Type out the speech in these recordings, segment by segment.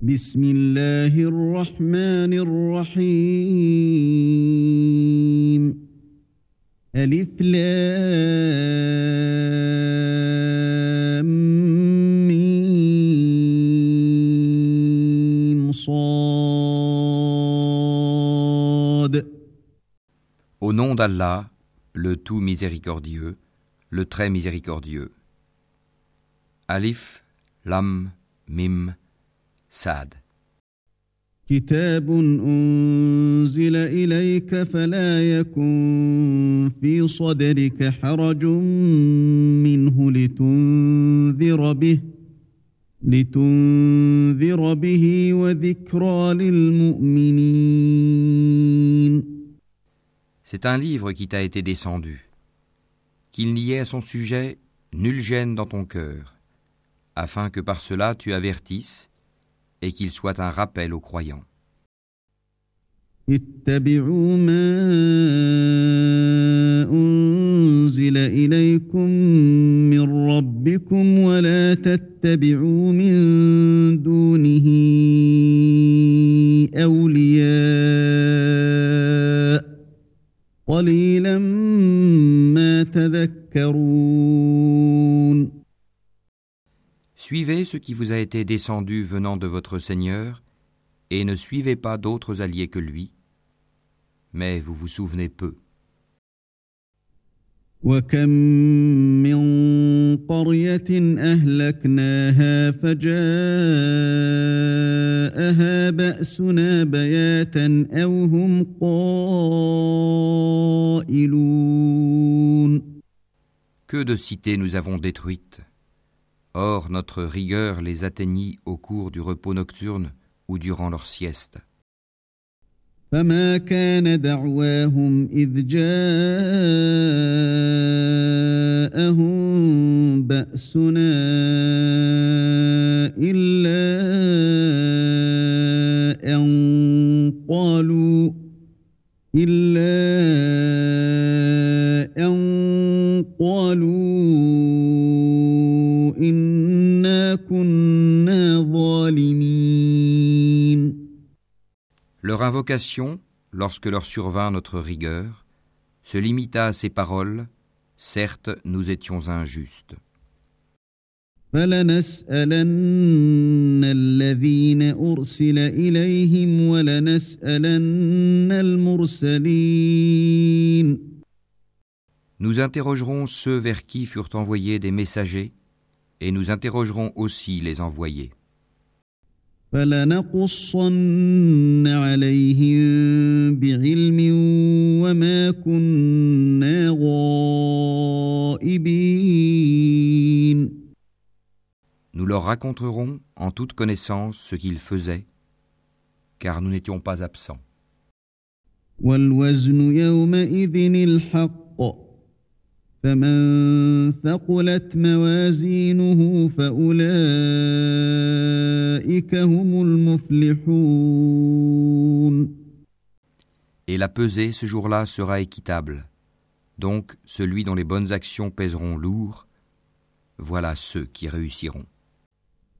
Bismillahir Rahmanir Rahim. Alif Lam Mim Au nom d'Allah, le tout miséricordieux, le très miséricordieux. Alif Lam Mim Sad. كتاب أنزل إليك فلا يكن في صدرك حرج منه لتنذر به لتنذر به وذكرى للمؤمنين C'est un livre qui t'a été descendu. Qu'il n'y ait à son sujet nulle gêne dans ton cœur, afin que par cela tu avertisses et qu'il soit un rappel aux croyants. اتبعوا ما أنزل إليكم من ربكم ولا تتبعوا من دونه أولياء قليلا ما تذكرون Suivez ce qui vous a été descendu venant de votre Seigneur, et ne suivez pas d'autres alliés que lui, mais vous vous souvenez peu. وكم من قرية أهلكناها فجاءها بأسنا بياتا أو هم قائلون Que de cités nous avons détruites. Or notre rigueur les atteignit au cours du repos nocturne ou durant leur sieste. فما كان دعواهم إذ جاءهم بأسنا إلا أن قالوا إلا invocation, lorsque leur survint notre rigueur, se limita à ces paroles Certes, nous étions injustes. Nous interrogerons ceux vers qui furent envoyés des messagers, et nous interrogerons aussi les envoyés. فلنقصن عليهم بعلم وما كنا غائبين Nous leur raconterons en toute connaissance ce qu'ils faisaient, car nous n'étions pas absents. والوزن يومئذ الحق فمن ثقلت موازينه فأولئك هم المفلحون Et la pesée ce jour-là sera équitable. Donc celui dont les bonnes actions pèseront lourd, voilà ceux qui réussiront.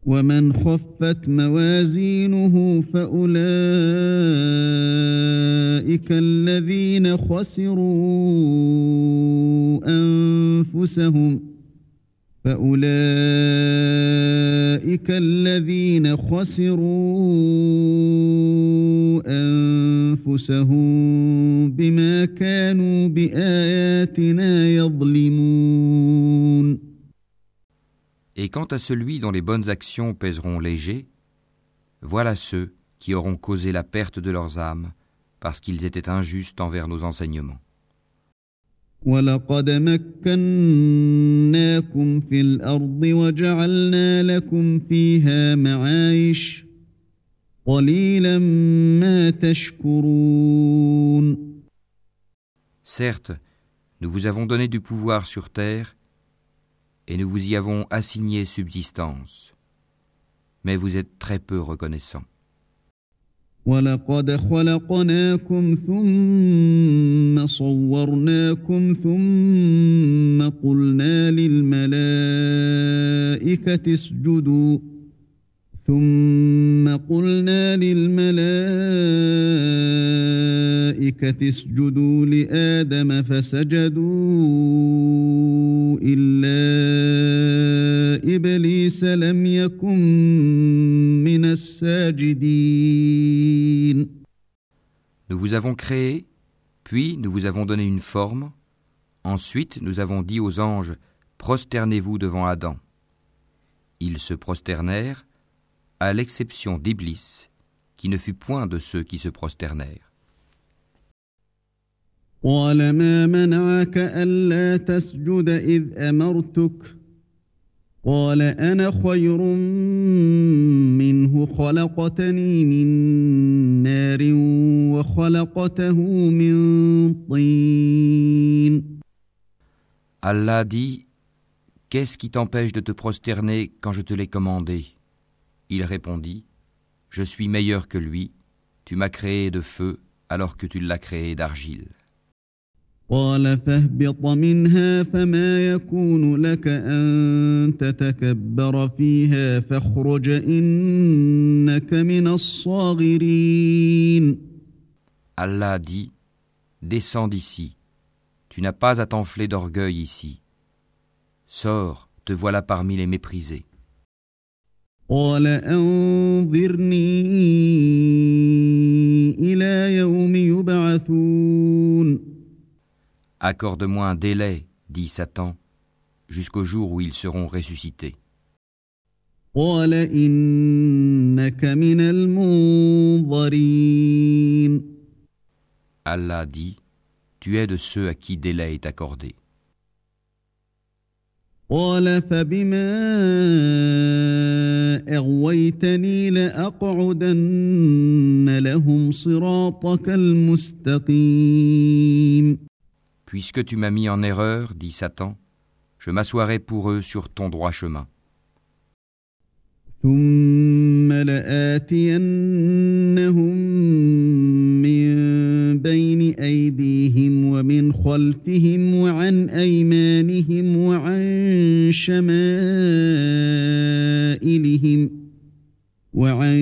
ومن خفت موازينه فأولئك الذين خسروا أنفسهم فأولئك الذين خسروا أنفسهم بما كانوا بآياتنا يظلمون Et quant à celui dont les bonnes actions pèseront léger, voilà ceux qui auront causé la perte de leurs âmes parce qu'ils étaient injustes envers nos enseignements. ولقد مكناكم في الأرض وجعلنا لكم فيها معايش قليلا ما تشكرون Certes, nous vous avons donné du pouvoir sur terre et nous vous y avons assigné subsistance, mais vous êtes très peu reconnaissants. ولقد خلقناكم ثم صورناكم ثم قلنا للملائكة اسجدوا ثم قلنا للملائكة اسجدوا لآدم فسجدوا إلا إبليس لم يكن من الساجدين Nous vous avons créé, puis nous vous avons donné une forme, ensuite nous avons dit aux anges, prosternez-vous devant Adam. Ils se prosternèrent, à l'exception d'Iblis, qui ne fut point de ceux qui se prosternèrent. قال ما منعك ألا تسجد إذ أمرتك قال أنا خير منه خلقتني من نار وخلقته من طين Allah dit Qu'est-ce qui t'empêche de te prosterner quand je te l'ai commandé Il répondit Je suis meilleur que lui, tu m'as créé de feu alors que tu l'as créé d'argile. قال فاهبط منها فما يكون لك أن تتكبر فيها فاخرج إنك من الصاغرين Allah dit Descends d'ici, tu n'as pas à t'enfler d'orgueil ici. Sors, te voilà parmi les méprisés. قال أنظرني إلى يوم يبعثون Accorde-moi un délai, dit Satan, jusqu'au jour où ils seront ressuscités. قال إنك من المنظرين Allah dit Tu es de ceux à qui délai est accordé. قال فبما أغويتني لأقعدن لهم صراطك المستقيم Puisque tu m'as mis en erreur, dit Satan, je m'assoirai pour eux sur ton droit chemin. ثم لآتينهم من بين أيديهم ومن خلفهم وعن أيمانهم وعن شمائلهم وعن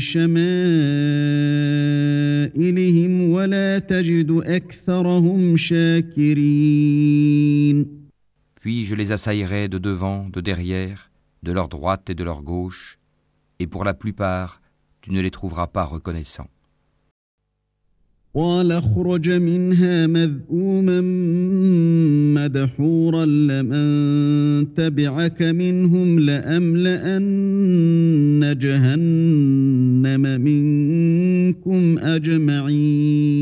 شمائلهم ولا تجد أكثرهم شاكرين Puis je les assaillerai de devant, de derrière, de leur droite et de leur gauche, et pour la plupart, tu ne les trouveras pas reconnaissants. قال اخرج منها مذءوما مدحورا لمن تبعك منهم لأملأن جهنم منكم أجمعين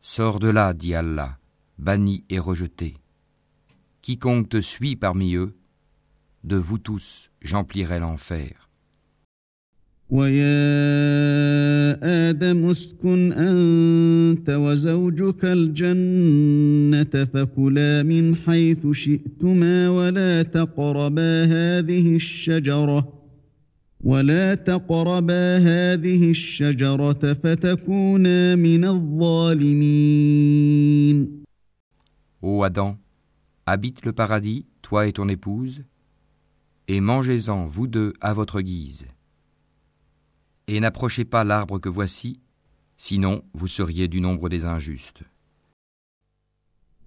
Sors de là, dit Allah, banni et rejeté. Quiconque te suit parmi eux, de vous tous, j'emplirai l'enfer. ويا آدم اسكن أنت وزوجك الجنة فكلا من حيث شئتما ولا تقربا هذه الشجرة ولا تقربا هذه الشجرة فتكونا من الظالمين Ô Adam, habite le paradis, toi et ton épouse, et mangez-en, vous deux, à votre guise. Et n'approchez pas l'arbre que voici, sinon vous seriez du nombre des injustes.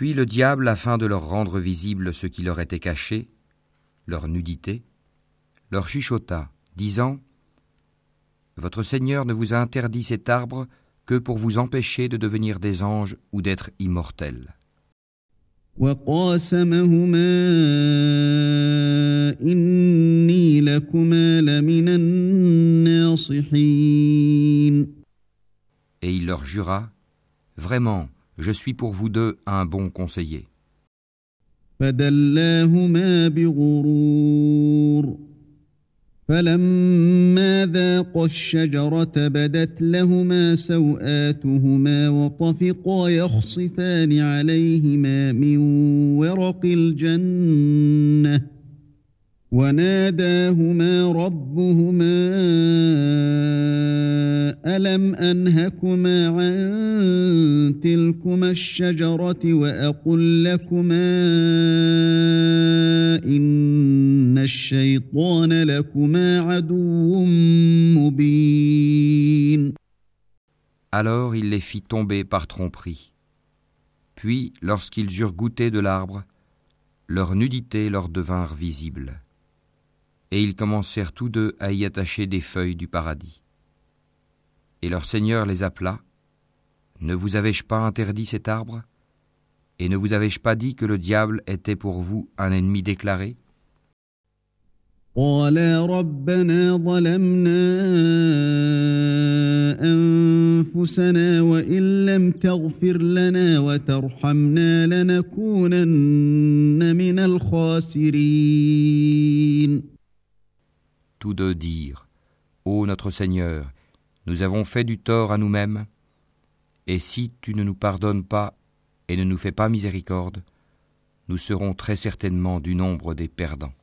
Puis le diable, afin de leur rendre visible ce qui leur était caché, leur nudité, leur chuchota, disant Votre Seigneur ne vous a interdit cet arbre que pour vous empêcher de devenir des anges ou d'être immortels. Et il leur jura Vraiment, je suis pour vous deux un bon conseiller. فدلاهما بغرور فلما ذاقا الشجرة بدت لهما سوآتهما وطفقا يخصفان عليهما من ورق الجنة وناداهما ربهما ألم أنهكما عن تلكما الشجرة وأقل لكما إن الشيطان لكما عدو مبين Alors il les fit tomber par tromperie. Puis, lorsqu'ils eurent goûté de l'arbre, leur nudité leur devinrent visibles. Et ils commencèrent tous deux à y attacher des feuilles du paradis. Et leur Seigneur les appela. Ne vous avais-je pas interdit cet arbre Et ne vous avais-je pas dit que le diable était pour vous un ennemi déclaré قالا ربنا ظلمنا أنفسنا وإن لم تغفر لنا وترحمنا لنكونن من الخاسرين Tous deux dirent Ô notre Seigneur, nous avons fait du tort à nous-mêmes, et si tu ne nous pardonnes pas et ne nous fais pas miséricorde, nous serons très certainement du nombre des perdants.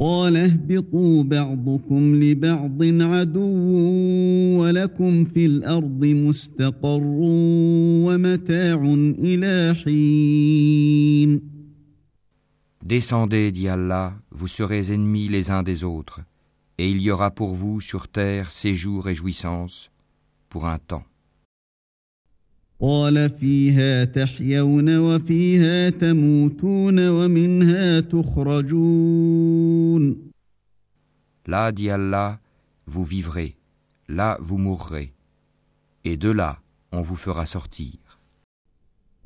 قال اهبطوا بعضكم لبعض عدو ولكم في الأرض مستقر ومتاع إلى حين Descendez, dit Allah, vous serez ennemis les uns des autres, et il y aura pour vous sur terre séjour et jouissance pour un temps. Là, dit Allah, vous vivrez, là vous mourrez, et de là on vous fera sortir.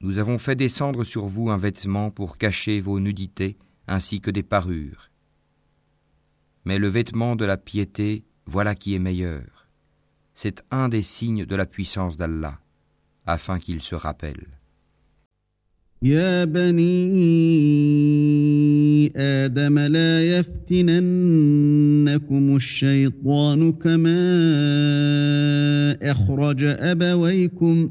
nous avons fait descendre sur vous un vêtement pour cacher vos nudités ainsi que des parures. Mais le vêtement de la piété, voilà qui est meilleur. C'est un des signes de la puissance d'Allah, afin qu'il se rappelle. يا بني آدم لا يفتننكم الشيطان كما أخرج أبويكم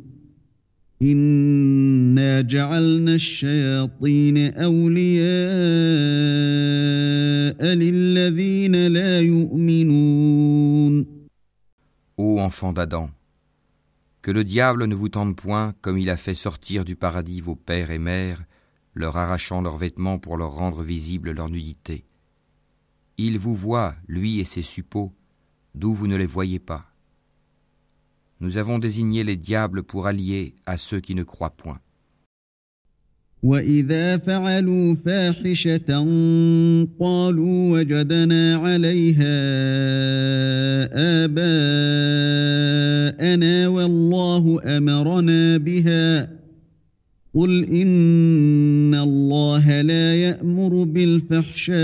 إنا جعلنا الشياطين أولياء للذين لا يؤمنون Ô enfants d'Adam, que le diable ne vous tente point comme il a fait sortir du paradis vos pères et mères, leur arrachant leurs vêtements pour leur rendre visible leur nudité. Il vous voit, lui et ses suppôts, d'où vous ne les voyez pas. Nous avons désigné les diables pour alliés à ceux qui ne croient point. وإذا فعلوا فاحشة قالوا وجدنا عليها آباءنا والله أمرنا بها قل إن الله لا يأمر بالفحشاء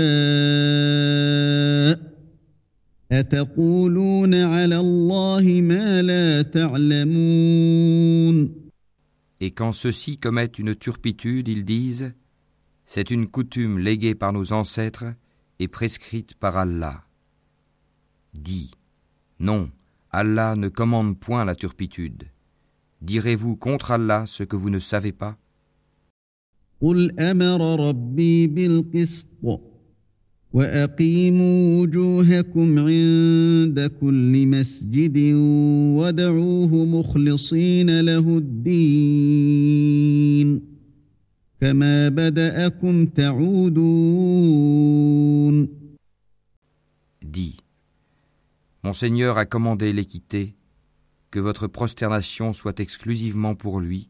Et quand ceux-ci commettent une turpitude, ils disent C'est une coutume léguée par nos ancêtres et prescrite par Allah. Dis Non, Allah ne commande point la turpitude. Direz-vous contre Allah ce que vous ne savez pas? قل أمر ربي بالقسط واقيموا وجوهكم عند كل مسجد ودعوه مخلصين له الدين كما بداكم تعودون Dis, Mon Seigneur a commandé l'équité, que votre prosternation soit exclusivement pour lui,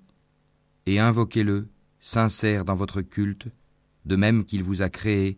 et invoquez-le, sincère dans votre culte, de même qu'il vous a créé,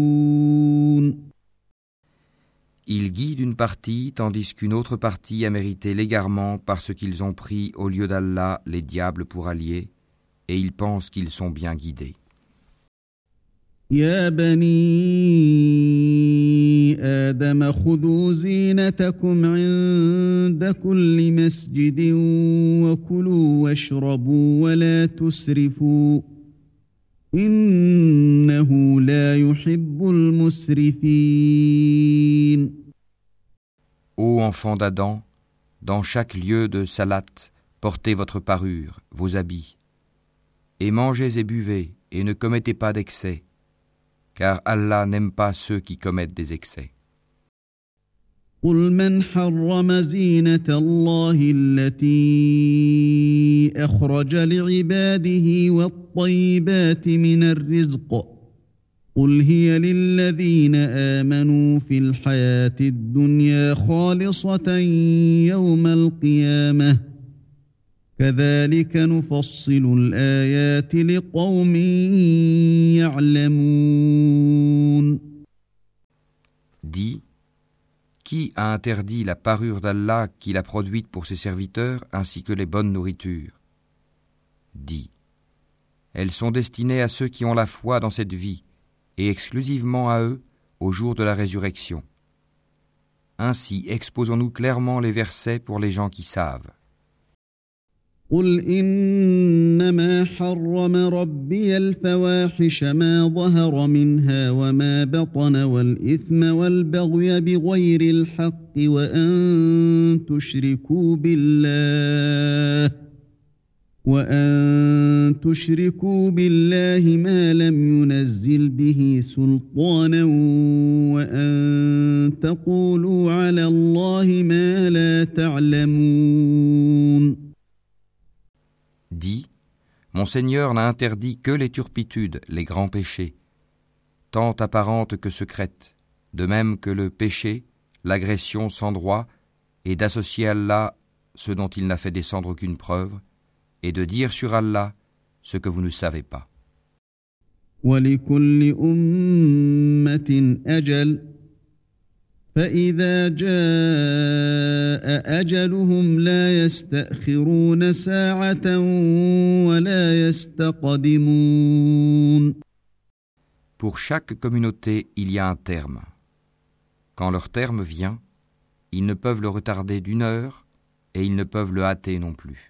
Ils guident une partie tandis qu'une autre partie a mérité l'égarement parce qu'ils ont pris au lieu d'Allah les diables pour alliés, et ils pensent qu'ils sont bien guidés. يا بني آدم خذوا زينتكم عند كل مسجد وكلوا واشربوا ولا تسرفوا إنه لا يحب المسرفين Ô enfants d'Adam, dans chaque lieu de salat, portez votre parure, vos habits, et mangez et buvez, et ne commettez pas d'excès, car Allah n'aime pas ceux qui commettent des excès. قل من حرم زينة الله التي أخرج لعباده والطيبات من الرزق قل هي للذين آمنوا في الحياة الدنيا خالصة يوم القيامة كذلك نفصل الآيات لقوم يعلمون Dis, qui a interdit la parure d'Allah qu'il a produite pour ses serviteurs ainsi que les bonnes nourritures Dis, elles sont destinées à ceux qui ont la foi dans cette vie et exclusivement à eux au jour de la résurrection. Ainsi exposons-nous clairement les versets pour les gens qui savent. قل إنما حرم ربي الفواحش ما ظهر منها وما بطن والإثم والبغي بغير الحق وأن تشركوا بالله وأن تشركوا بالله ما لم ينزل به سلطانا وأن تقولوا على الله ما لا تعلمون Dis, Mon Seigneur n'a interdit que les turpitudes, les grands péchés, tant apparentes que secrètes, de même que le péché, l'agression sans droit, et d'associer Allah ce dont il n'a fait descendre aucune preuve, et de dire sur Allah ce que vous ne savez pas. ولكل أمة أجل فإذا جاء أجلهم لا يستأخرون ساعة ولا يستقدمون Pour chaque communauté, il y a un terme. Quand leur terme vient, ils ne peuvent le retarder d'une heure et ils ne peuvent le hâter non plus.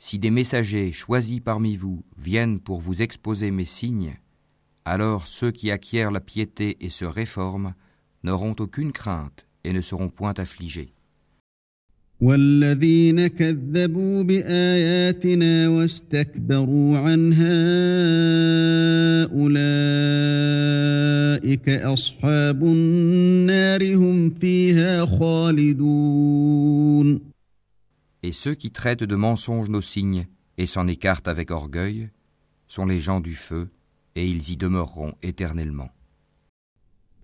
si des messagers choisis parmi vous viennent pour vous exposer mes signes, alors ceux qui acquièrent la piété et se réforment n'auront aucune crainte et ne seront point affligés. والذين كذبوا بآياتنا واستكبروا عنها أولئك أصحاب النار هم فيها خالدون Et ceux qui traitent de mensonges nos signes et s'en écartent avec orgueil sont les gens du feu, et ils y demeureront éternellement.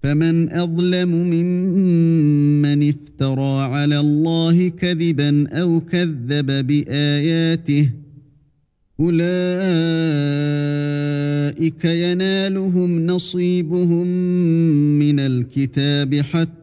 فمن أظلم ممن افترى على الله كذبا أو كذب بآياته أولئك ينالهم نصيبهم من الكتاب حتى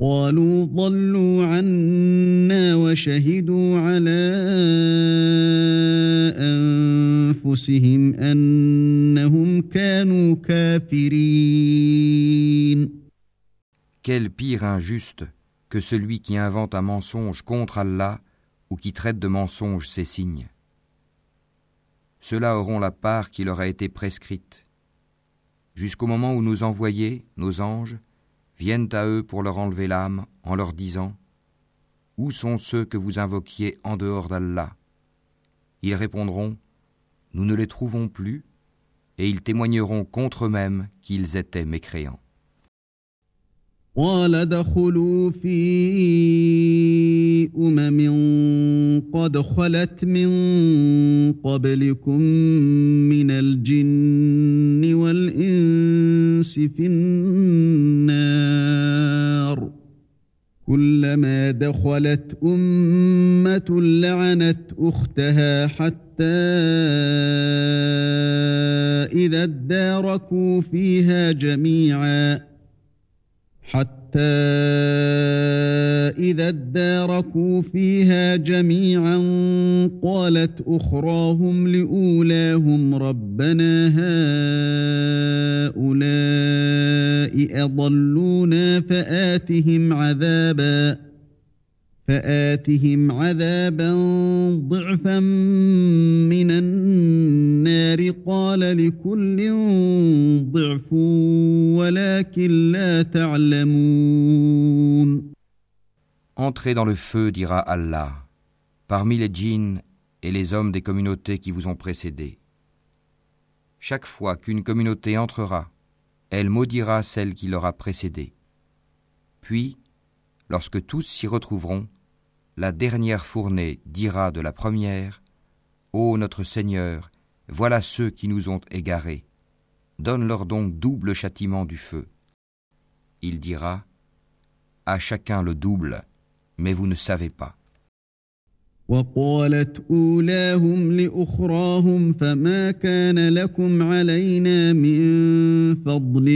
قالوا ضلوا عنا وشهدوا على أنفسهم أنهم كانوا كافرين Quel pire injuste que celui qui invente un mensonge contre Allah ou qui traite de mensonge ses signes. Ceux-là auront la part qui leur a été prescrite, jusqu'au moment où nos envoyés, nos anges, viennent à eux pour leur enlever l'âme en leur disant Où sont ceux que vous invoquiez en dehors d'Allah? Ils répondront Nous ne les trouvons plus, et ils témoigneront contre eux-mêmes qu'ils étaient mécréants. النار كلما دخلت أمة لعنت أختها حتى إذا اداركوا فيها جميعا حتى إذا اداركوا فيها جميعا قالت أخراهم لأولاهم ربنا هؤلاء أضلونا فآتهم عذابا فآتهم عذابا ضعفا من النار قال لكل ضعف ولكن لا تعلمون Entrez dans le feu, dira Allah, parmi les djinns et les hommes des communautés qui vous ont précédés. Chaque fois qu'une communauté entrera, elle maudira celle qui l'aura précédée. Puis, lorsque tous s'y retrouveront, la dernière fournée dira de la première Ô notre Seigneur, voilà ceux qui nous ont égarés. Donne-leur donc double châtiment du feu. Il dira À chacun le double mais vous ne savez pas. وقالت أولاهم لأخراهم فما كان لكم علينا من فضل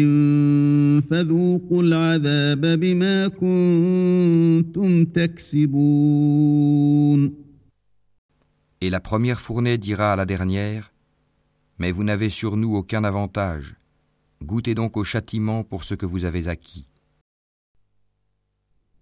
فذوقوا العذاب بما كنتم تكسبون Et la première fournée dira à la dernière Mais vous n'avez sur nous aucun avantage. Goûtez donc au châtiment pour ce que vous avez acquis.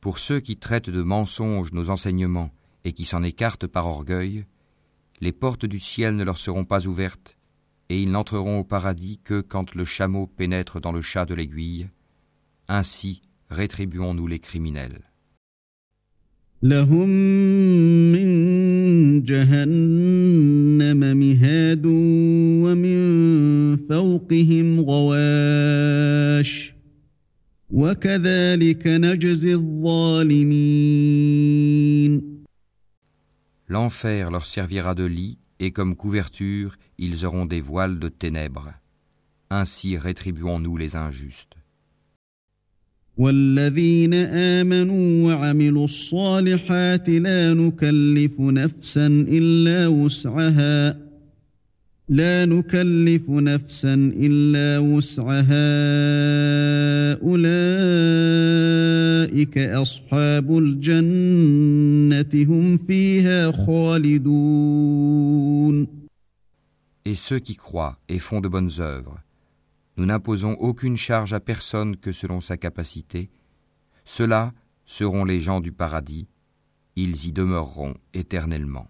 Pour ceux qui traitent de mensonges nos enseignements et qui s'en écartent par orgueil, les portes du ciel ne leur seront pas ouvertes, et ils n'entreront au paradis que quand le chameau pénètre dans le chat de l'aiguille. Ainsi rétribuons-nous les criminels. L'enfer leur servira de lit et comme couverture ils auront des voiles de ténèbres. Ainsi rétribuons-nous les injustes. والذين آمنوا وعملوا الصالحات لا نكلف نفسا إلا وسعها لا نكلف نفسا إلا وسعها أولئك أولئك أصحاب الجنة هم فيها خالدون Et ceux qui croient et font de bonnes œuvres, nous n'imposons aucune charge à personne que selon sa capacité. Ceux-là seront les gens du paradis, ils y demeureront éternellement.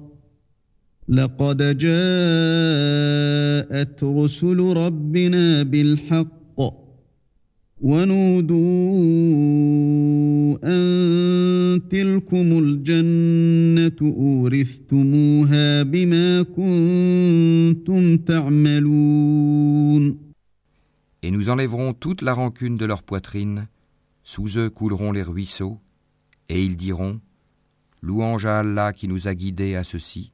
لقد جاءت رسل ربنا بالحق ونودوا أن تلكم الجنة أورثتموها بما كنتم تعملون Et nous enlèverons toute la rancune de leur poitrine, sous eux couleront les ruisseaux, et ils diront Louange à Allah qui nous a guidés à ceci.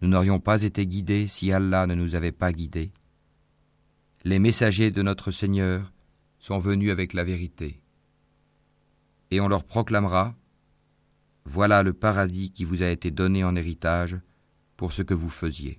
nous n'aurions pas été guidés si Allah ne nous avait pas guidés. Les messagers de notre Seigneur sont venus avec la vérité. Et on leur proclamera, Voilà le paradis qui vous a été donné en héritage pour ce que vous faisiez.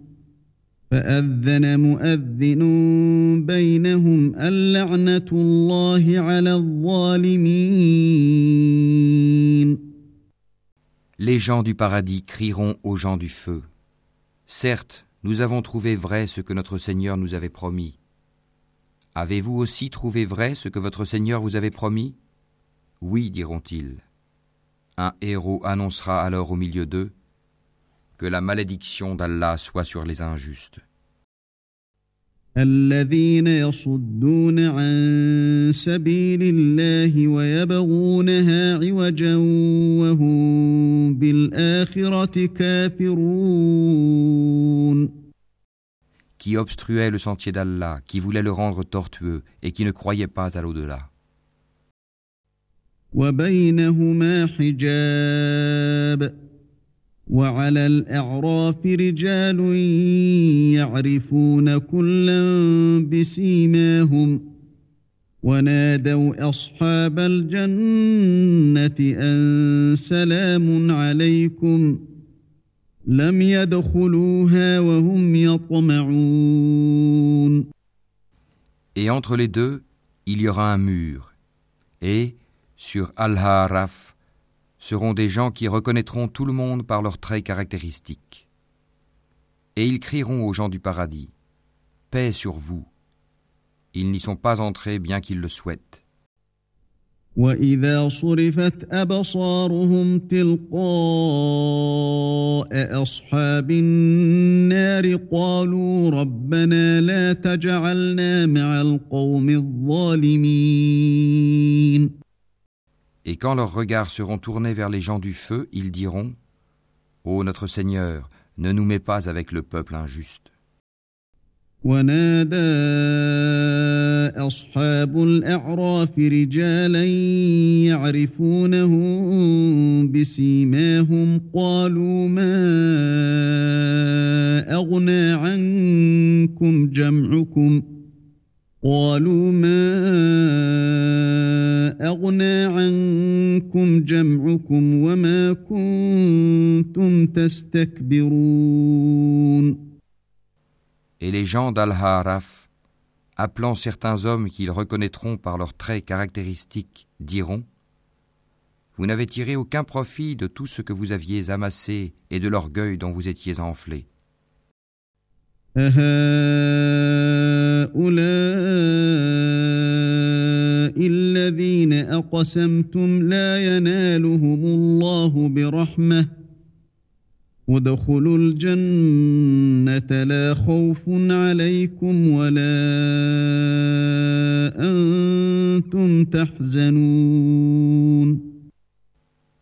فأذن مؤذن بينهم اللعنة الله على الظالمين Les gens du paradis crieront aux gens du feu. Certes, nous avons trouvé vrai ce que notre Seigneur nous avait promis. Avez-vous aussi trouvé vrai ce que votre Seigneur vous avait promis Oui, diront-ils. Un héros annoncera alors au milieu d'eux que la malédiction d'Allah soit sur les injustes. الذين يصدون عن سبيل الله ويبغونها عوجا وهم بالآخرة كافرون Qui obstruait le sentier d'Allah, qui voulait le rendre tortueux et qui ne croyait pas à l'au-delà. وبينهما حجاب وعلى الأعراف رجال يعرفون كلا بسيماهم ونادوا أصحاب الجنة أن سلام عليكم لم يدخلوها وهم يطمعون Et entre les deux, il y aura un mur. Et, sur Al-Haraf, seront des gens qui reconnaîtront tout le monde par leurs traits caractéristiques. Et ils crieront aux gens du paradis Paix sur vous. Ils n'y sont pas entrés bien qu'ils le souhaitent. وإذا صرفت أبصارهم تلقاء أصحاب النار قالوا ربنا لا تجعلنا مع القوم الظالمين Et quand leurs regards seront tournés vers les gens du feu, ils diront Ô notre Seigneur, ne nous mets pas avec le peuple injuste. ونادى أصحاب الأعراف رجالا يعرفونهم بسيماهم قالوا ما أغنى عنكم جمعكم قالوا ما أغنى عنكم جمعكم وما كنتم تستكبرون Et les gens d'Al-Haraf, appelant certains hommes qu'ils reconnaîtront par leurs traits caractéristiques, diront Vous n'avez tiré aucun profit de tout ce que vous aviez amassé et de l'orgueil dont vous étiez enflés. أهؤلاء الذين أقسمتم لا ينالهم الله برحمة وادخلوا الجنة لا خوف عليكم ولا أنتم تحزنون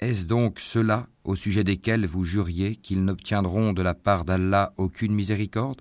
Est-ce donc ceux-là au sujet desquels vous juriez qu'ils n'obtiendront de la part d'Allah aucune miséricorde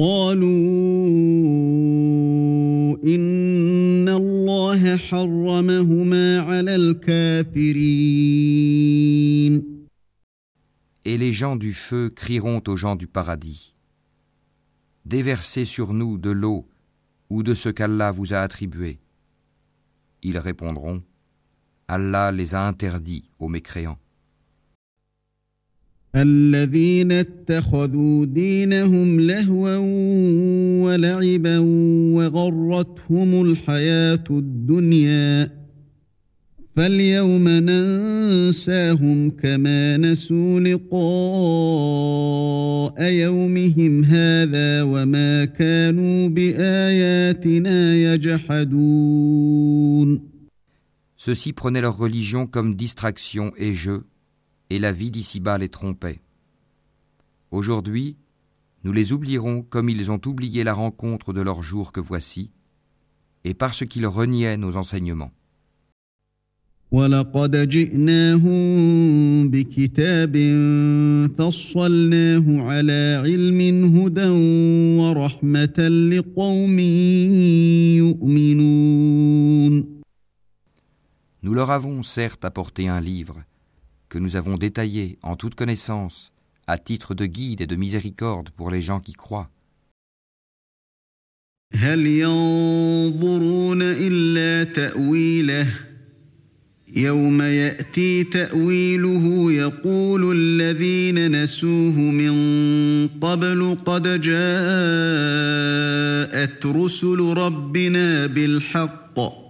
قالوا إن الله حرمهما على الكافرين Et les gens du feu crieront aux gens du paradis Déversez sur nous de l'eau ou de ce qu'Allah vous a attribué. Ils répondront Allah les a interdits aux mécréants. الذين اتخذوا دينهم لهوا ولعبا وغرتهم الحياة الدنيا فاليوم ننساهم كما نسوا لقاء يومهم هذا وما كانوا بآياتنا يجحدون. Ceux-ci prenaient leur religion comme distraction et jeu, et la vie d'ici-bas les trompait. Aujourd'hui, nous les oublierons comme ils ont oublié la rencontre de leur jour que voici, et parce qu'ils reniaient nos enseignements. Nous leur avons certes apporté un livre que nous avons détaillé en toute connaissance à titre de guide et de miséricorde pour les gens qui croient. قد جاءت رسل ربنا بالحق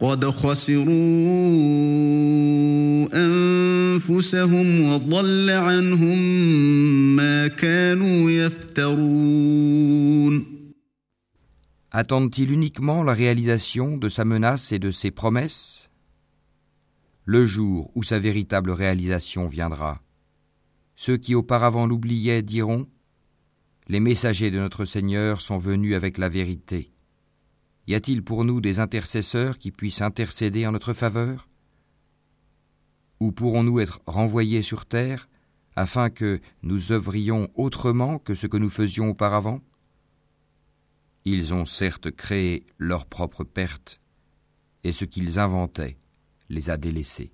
قد خسروا أنفسهم وضل عنهم Attendent-ils uniquement la réalisation de sa menace et de ses promesses Le jour où sa véritable réalisation viendra, ceux qui auparavant l'oubliaient diront Les messagers de notre Seigneur sont venus avec la vérité. Y a-t-il pour nous des intercesseurs qui puissent intercéder en notre faveur? Ou pourrons-nous être renvoyés sur terre afin que nous œuvrions autrement que ce que nous faisions auparavant? Ils ont certes créé leur propre perte, et ce qu'ils inventaient les a délaissés.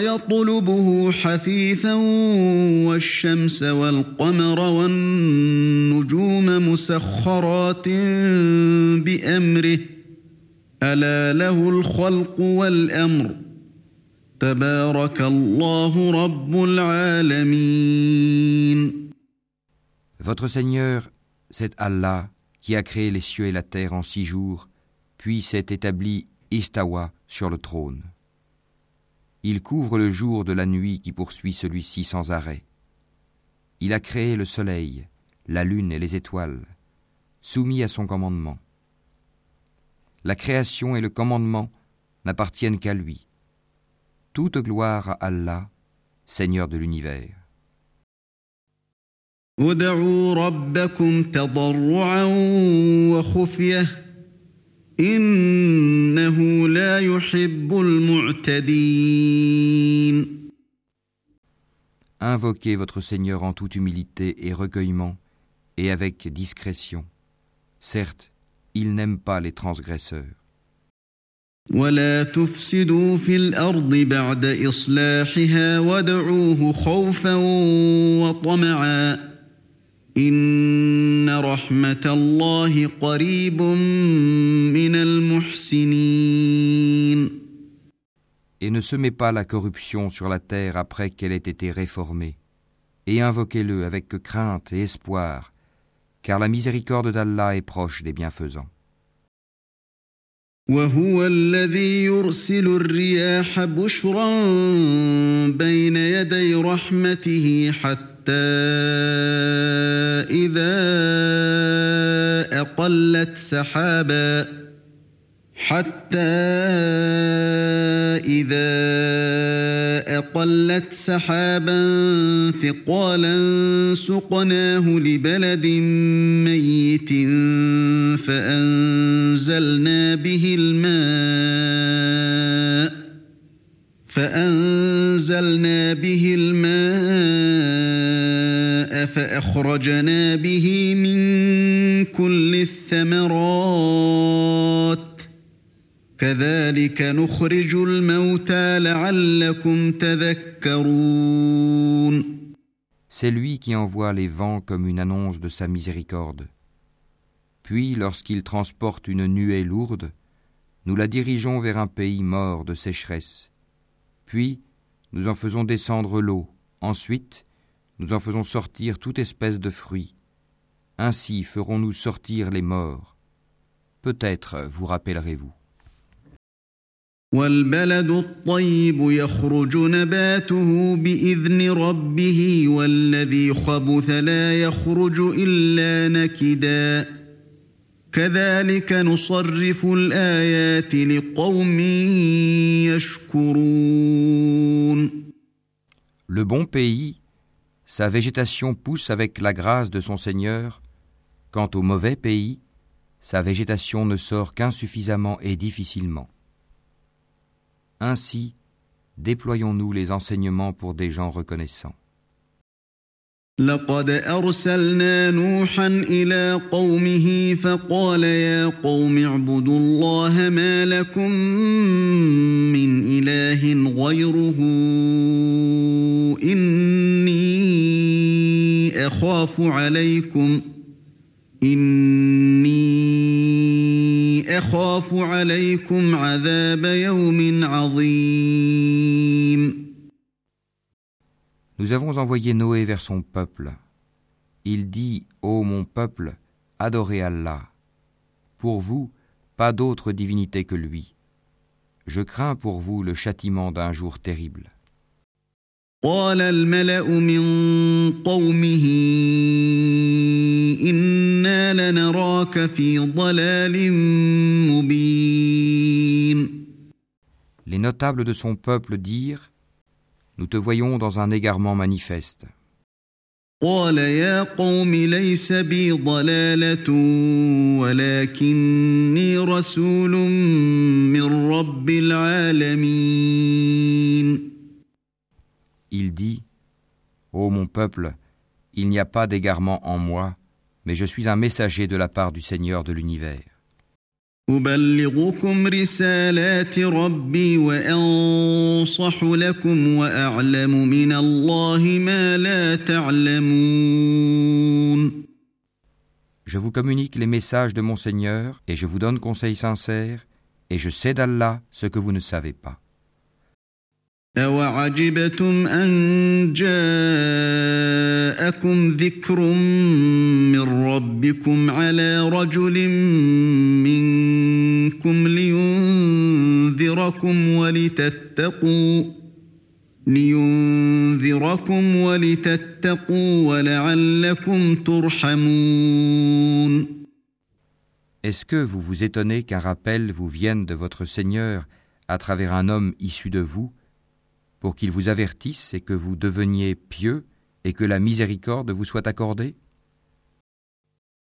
يطلبه حثيثا والشمس والقمر والنجوم مسخرات بأمره. ألا له الخلق والأمر. تبارك الله رب العالمين. Votre Seigneur, c'est Allah qui a créé les cieux et la terre en six jours, puis s'est établi Istawa sur le trône. Il couvre le jour de la nuit qui poursuit celui-ci sans arrêt. Il a créé le soleil, la lune et les étoiles, soumis à son commandement. La création et le commandement n'appartiennent qu'à lui. Toute gloire à Allah, Seigneur de l'univers. ادعوا ربكم تضرعا وخفيه انه لا يحب المعتدين Invoquez votre Seigneur en toute humilité et recueillement, et avec discrétion. Certes, il n'aime pas les transgresseurs. ولا تفسدوا في الارض بعد اصلاحها وادعوه خوفا وطمعا ان رحمه الله قريب من المحسنين Et ne semez pas la corruption sur la terre après qu'elle ait été réformée, et invoquez-le avec crainte et espoir, car la miséricorde d'Allah est proche des bienfaisants. وهو الذي يرسل الرياح بشرا بين يدي رحمته حتى إذا أقلت سحابا حتى إذا أقلت سحابا ثقالا سقناه لبلد ميت فأنزلنا به الماء فأنزلنا به الماء فأخرجنا به من كل الثمرات كذلك نخرج الموتى لعلكم تذكرون C'est lui qui envoie les vents comme une annonce de sa miséricorde. Puis, lorsqu'il transporte une nuée lourde, nous la dirigeons vers un pays mort de sécheresse. Puis, nous en faisons descendre l'eau. Ensuite, nous en faisons sortir toute espèce de fruits. Ainsi ferons-nous sortir les morts. Peut-être vous rappellerez-vous. والبلد الطيب يخرج نباته باذن ربه والذي خبث لا يخرج الا نكدا كذلك نصرف الايات لقوم يشكرون Le bon pays, sa végétation pousse avec la grâce de son Seigneur. Quant au mauvais pays, sa végétation ne sort qu'insuffisamment et difficilement. Ainsi, déployons-nous les enseignements pour des gens reconnaissants. لقد أرسلنا نوحا إلى قومه فقال يا قوم اعبدوا الله ما لكم من إله غيره إني أخاف عليكم إني أخاف عليكم عذاب يوم عظيم Nous avons envoyé Noé vers son peuple. Il dit, Ô mon peuple, adorez Allah. Pour vous, pas d'autre divinité que lui. Je crains pour vous le châtiment d'un jour terrible. قال الملأ من قومه إنا لنراك في ضلال مبين Les notables de son peuple dirent, Nous te voyons dans un égarement manifeste. قال يا قوم ليس بي ضلالة ولكني رسول من رب العالمين Il dit Ô mon peuple, il n'y a pas d'égarement en moi, mais je suis un messager de la part du Seigneur de l'univers. Je vous communique les messages de mon Seigneur et je vous donne conseil sincère et je sais d'Allah ce que vous ne savez pas. أوعجبتم أن جاءكم ذكر من ربكم على رجل منكم لينذركم ولتتقوا لينذركم ولتتقوا ولعلكم ترحمون Est-ce que vous vous étonnez qu'un rappel vous vienne de votre Seigneur à travers un homme issu de vous, pour qu'il vous avertisse et que vous deveniez pieux et que la miséricorde vous soit accordée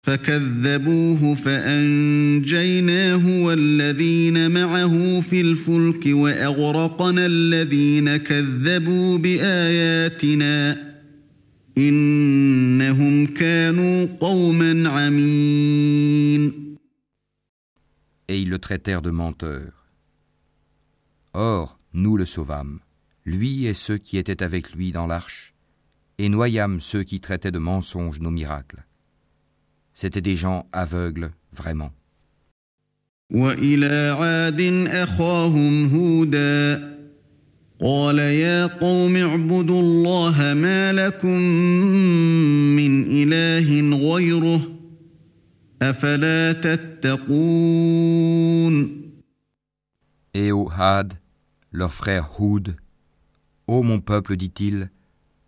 فكذبوه فأنجيناه والذين معه في الفلك وأغرقنا الذين كذبوا بآياتنا إنهم كانوا قوما عمين Et ils le traitèrent de menteur. Or, nous le sauvâmes, lui et ceux qui étaient avec lui dans l'arche, et noyâmes ceux qui traitaient de mensonges nos miracles. C'étaient des gens aveugles, vraiment. وإلى عاد أخاهم هودا قال يا قوم اعبدوا الله ما لكم من إله غيره أفلا تتقون Et au Had, leur frère Houd, Ô mon peuple, dit-il,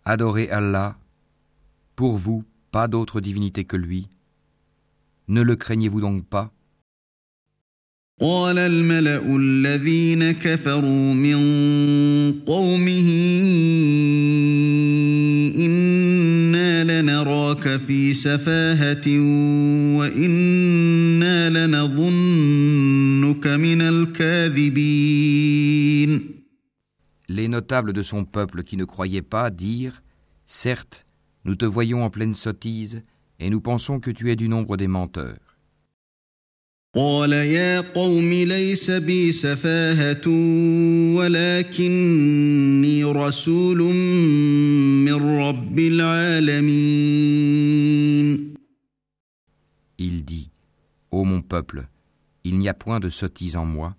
adorez Allah, pour vous pas d'autre divinité que lui, ne le craignez-vous donc pas قال الملأ الذين كفروا من قومه إنا لنراك في سفاهة وإنا لنظنك من الكاذبين Les notables de son peuple qui ne croyaient pas dirent Certes, nous te voyons en pleine sottise, et nous pensons que tu es du nombre des menteurs. قال يا قوم ليس بي سفاهة ولكني رسول من رب العالمين Il dit Ô mon peuple, il n'y a point de sottise en moi,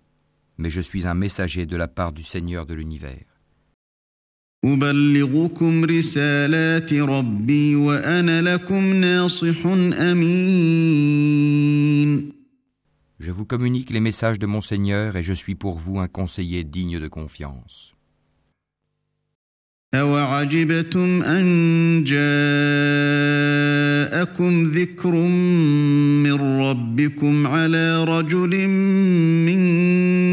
mais je suis un messager de la part du Seigneur de l'univers. أبلغكم رسالات ربي وأنا لكم ناصح أمين Je vous communique les messages de mon Seigneur et je suis pour vous un conseiller digne de confiance. أوعجبتم أن جاءكم ذكر من ربكم على رجل منكم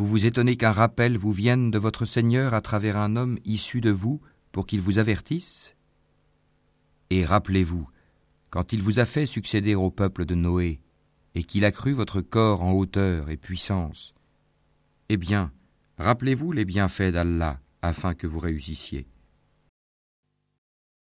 Vous vous étonnez qu'un rappel vous vienne de votre Seigneur à travers un homme issu de vous pour qu'il vous avertisse? Et rappelez-vous, quand il vous a fait succéder au peuple de Noé, et qu'il a cru votre corps en hauteur et puissance, eh bien, rappelez-vous les bienfaits d'Allah afin que vous réussissiez.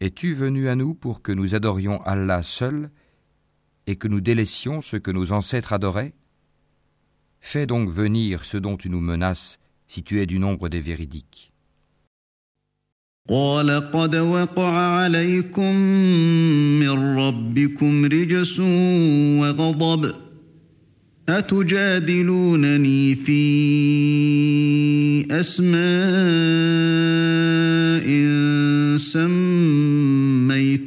Es-tu venu à nous pour que nous adorions Allah seul et que nous délaissions ce que nos ancêtres adoraient Fais donc venir ce dont tu nous menaces si tu es du nombre des véridiques. قال قد وقع عليكم من ربكم رجس وغضب أتجادلونني في أسماء سميتموها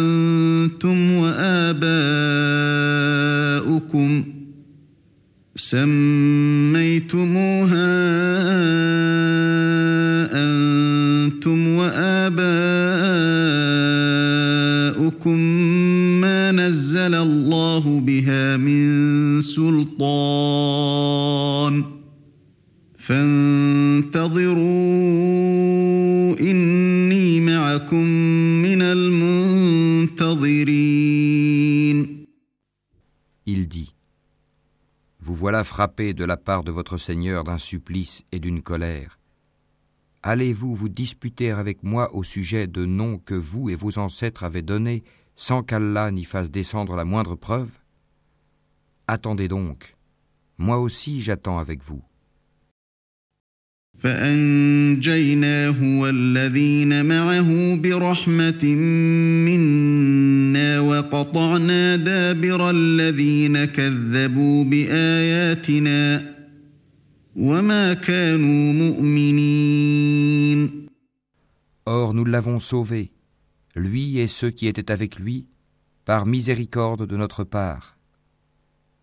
أنتم وآباؤكم سميتموها أنتم وآباؤكم بها من سلطان فانتظروا إني معكم من المنتظرين Il dit Vous voilà frappés de la part de votre Seigneur d'un supplice et d'une colère. Allez-vous vous disputer avec moi au sujet de noms que vous et vos ancêtres avez donnés sans qu'Allah n'y fasse descendre la moindre preuve Attendez donc, moi aussi j'attends avec vous. Or nous l'avons sauvé, lui et ceux qui étaient avec lui, par miséricorde de notre part.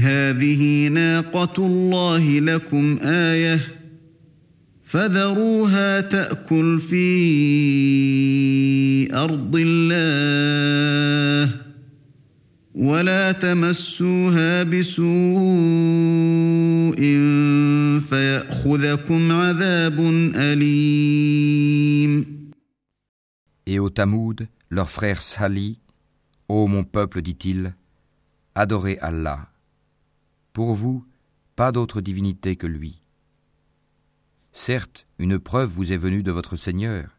هذه ناقة الله لكم آية فذروها تأكل في أرض الله ولا تمسوها بسوء فيأخذكم عذاب أليم Et au Tamoud, leur frère Sali, Ô mon peuple, dit-il, adorez Allah. Pour vous, pas d'autre divinité que lui. Certes, une preuve vous est venue de votre Seigneur.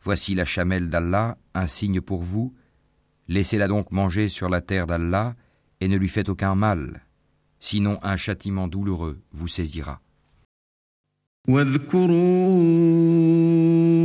Voici la chamelle d'Allah, un signe pour vous, Laissez-la donc manger sur la terre d'Allah et ne lui faites aucun mal, sinon un châtiment douloureux vous saisira.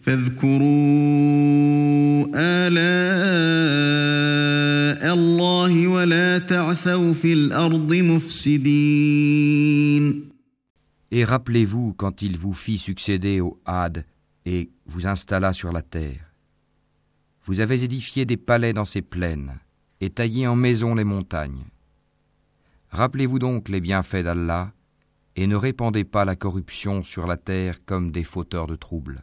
فاذكروا آلاء الله ولا تعثوا في الأرض مفسدين Et rappelez-vous quand il vous fit succéder au Had et vous installa sur la terre. Vous avez édifié des palais dans ces plaines et taillé en maisons les montagnes. Rappelez-vous donc les bienfaits d'Allah et ne répandez pas la corruption sur la terre comme des fauteurs de troubles.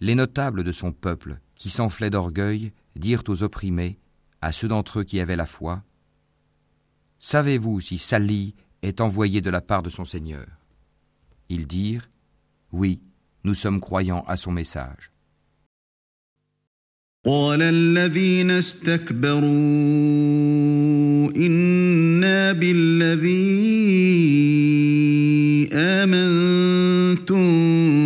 Les notables de son peuple, qui s'enflaient d'orgueil, dirent aux opprimés, à ceux d'entre eux qui avaient la foi, Savez-vous si Sali est envoyé de la part de son Seigneur Ils dirent, Oui, nous sommes croyants à son message. قال الذين استكبروا إنا بالذي آمنتم به كافرون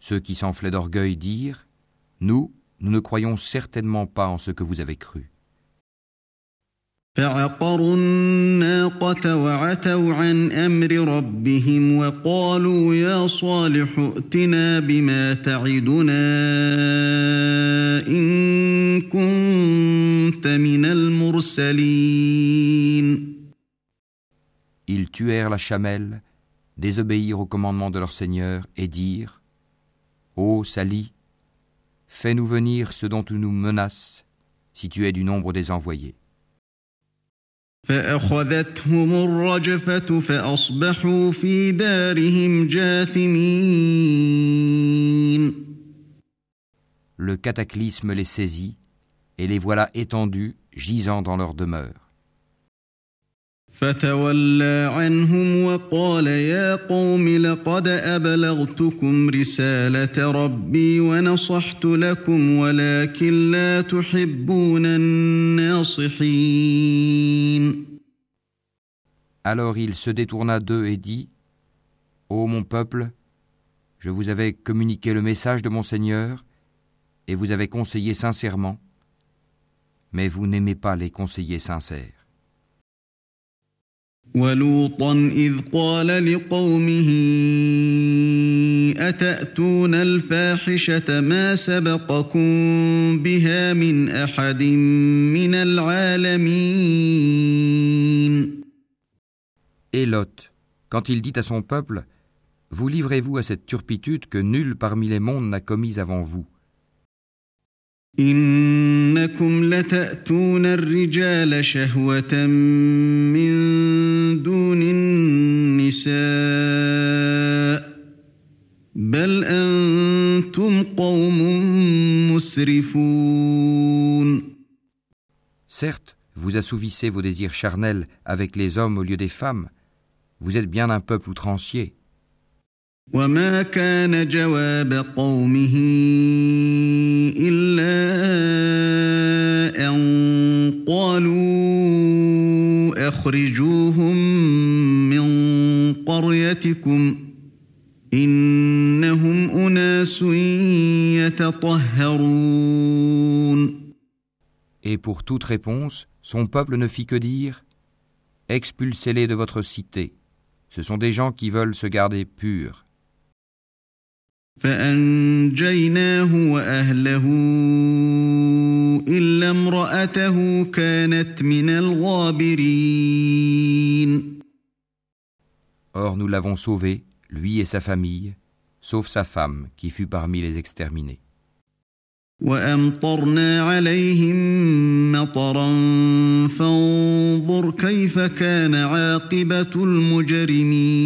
Ceux qui s'enflaient d'orgueil dirent Nous, nous ne croyons certainement pas en ce que vous avez cru. فعقروا الناقة وعتوا عن أمر ربهم وقالوا يا صالح ائتنا بما تعدنا إن كنت من المرسلين Ils tuèrent la chamelle, désobéir au commandement de leur Seigneur et dire Ô Sali, fais-nous venir ce dont tu nous menaces, si tu es du nombre des envoyés. Le cataclysme les saisit, et les voilà étendus, gisant dans leur demeure. فتولى عنهم وقال يا قوم لقد أبلغتكم رسالة ربي ونصحت لكم ولكن لا تحبون الناصحين Alors il se détourna d'eux et dit Ô mon peuple, je vous avais communiqué le message de mon Seigneur et vous avez conseillé sincèrement, mais vous n'aimez pas les conseillers sincères. ولوطا إذ قال لقومه أتأتون الفاحشة ما سبقكم بها من أحد من العالمين Et Lot, quand il dit à son peuple, Vous livrez-vous à cette turpitude que nul parmi les mondes n'a commise avant vous. إنكم لتأتون الرجال شهوة من دون النساء بل أنتم قوم مسرفون Certes, vous assouvissez vos désirs charnels avec les hommes au lieu des femmes. Vous êtes bien un peuple outrancier. وما كان جواب قومه إلا أن قالوا أخرجوهم من قريتكم إنهم أناس يتطهرون Et pour toute réponse, son peuple ne fit que dire Expulsez-les de votre cité. Ce sont des gens qui veulent se garder purs. فأنجيناه وأهله إلا امرأته كانت من الغابرين Or nous l'avons sauvé, lui et sa famille, sauf sa femme qui fut parmi les exterminés. وأمطرنا عليهم مطرا فانظر كيف كان عاقبة المجرمين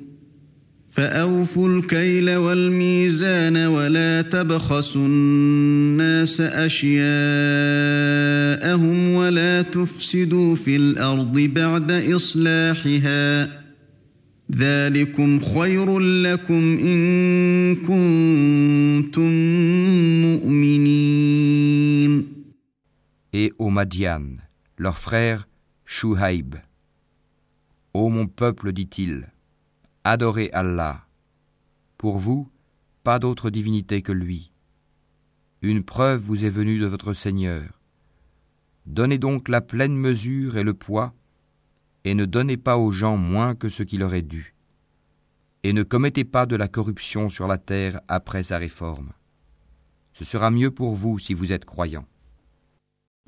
فأوفوا الكيل والميزان ولا تبخسوا الناس أشياءهم ولا تفسدوا في الأرض بعد إصلاحها ذلكم خير لكم إن كنتم مؤمنين Et au Madian, leur frère Shuhaib. Ô mon peuple, dit-il, adorez Allah. Pour vous, pas d'autre divinité que lui. Une preuve vous est venue de votre Seigneur. Donnez donc la pleine mesure et le poids, et ne donnez pas aux gens moins que ce qui leur est dû. Et ne commettez pas de la corruption sur la terre après sa réforme. Ce sera mieux pour vous si vous êtes croyants.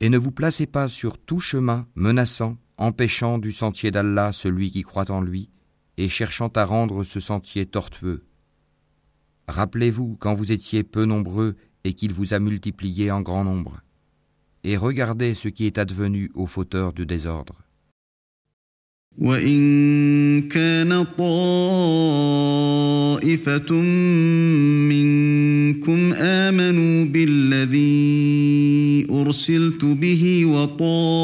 Et ne vous placez pas sur tout chemin menaçant, empêchant du sentier d'Allah celui qui croit en lui, et cherchant à rendre ce sentier tortueux. Rappelez-vous quand vous étiez peu nombreux et qu'il vous a multiplié en grand nombre. Et regardez ce qui est advenu aux fauteurs de désordre. وإن كان طائفة منكم آمنوا بالذي أرسلت به وطائفة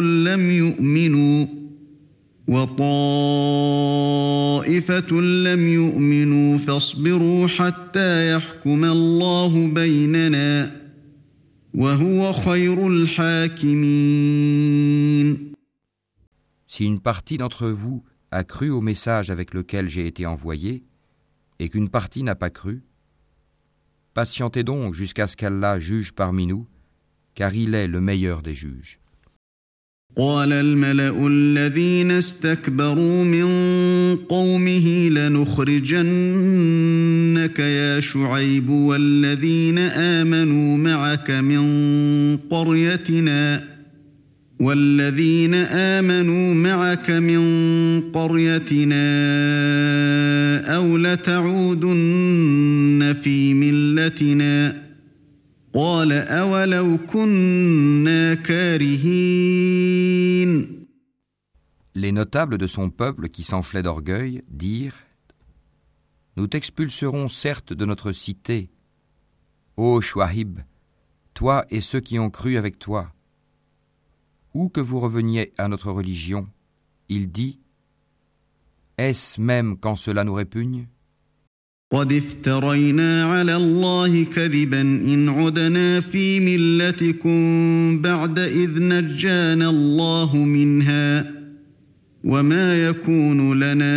لم يؤمنوا وطائفة لم يؤمنوا فاصبروا حتى يحكم الله بيننا وهو خير الحاكمين Si une partie d'entre vous a cru au message avec lequel j'ai été envoyé, et qu'une partie n'a pas cru, patientez donc jusqu'à ce qu'Allah juge parmi nous, car il est le meilleur des juges. قال الملأ الذين استكبروا من قومه لنخرجنك يا شعيب والذين آمنوا معك من قريتنا والذين آمنوا معك من قريتنا أو لتعودن في ملتنا قال أولو كنا كارهين Les notables de son peuple qui s'enflaient d'orgueil dirent Nous t'expulserons certes de notre cité, ô Chouahib, toi et ceux qui ont cru avec toi. Ou que vous reveniez à notre religion, il dit Est-ce même quand cela nous répugne? قد افترينا على الله كذبا إن عدنا في ملتكم بعد إذ نجانا الله منها وما يكون لنا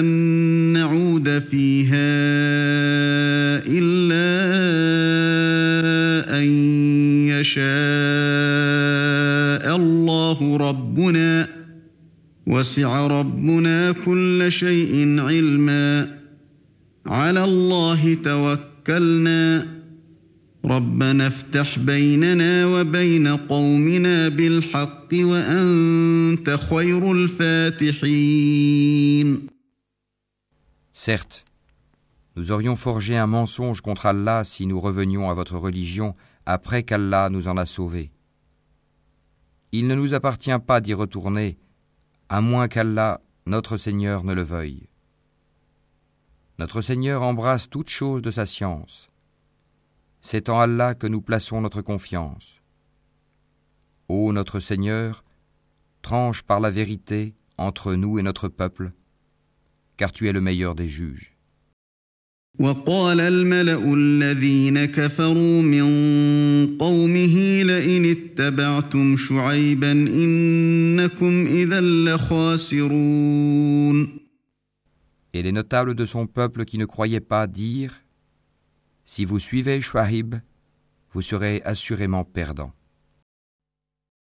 أن نعود فيها إلا أن يشاء الله ربنا ۖ وسع ربنا كل شيء علما على الله توكلنا ربنا افتح بيننا وبين قومنا بالحق وأنت خير الفاتحين Certes, nous aurions forgé un mensonge contre Allah si nous revenions à votre religion après qu'Allah nous en a sauvés. Il ne nous appartient pas d'y retourner à moins qu'Allah, notre Seigneur, ne le veuille. Notre Seigneur embrasse toutes choses de sa science. C'est en Allah que nous plaçons notre confiance. Ô notre Seigneur, tranche par la vérité entre nous et notre peuple, car tu es le meilleur des juges. وقال الملأ الذين كفروا من قومه لئن اتبعتم شعيبا إنكم إذا لخاسرون Et les notables de son peuple qui ne croyaient pas dirent Si vous suivez Shuaib, vous serez assurément perdants.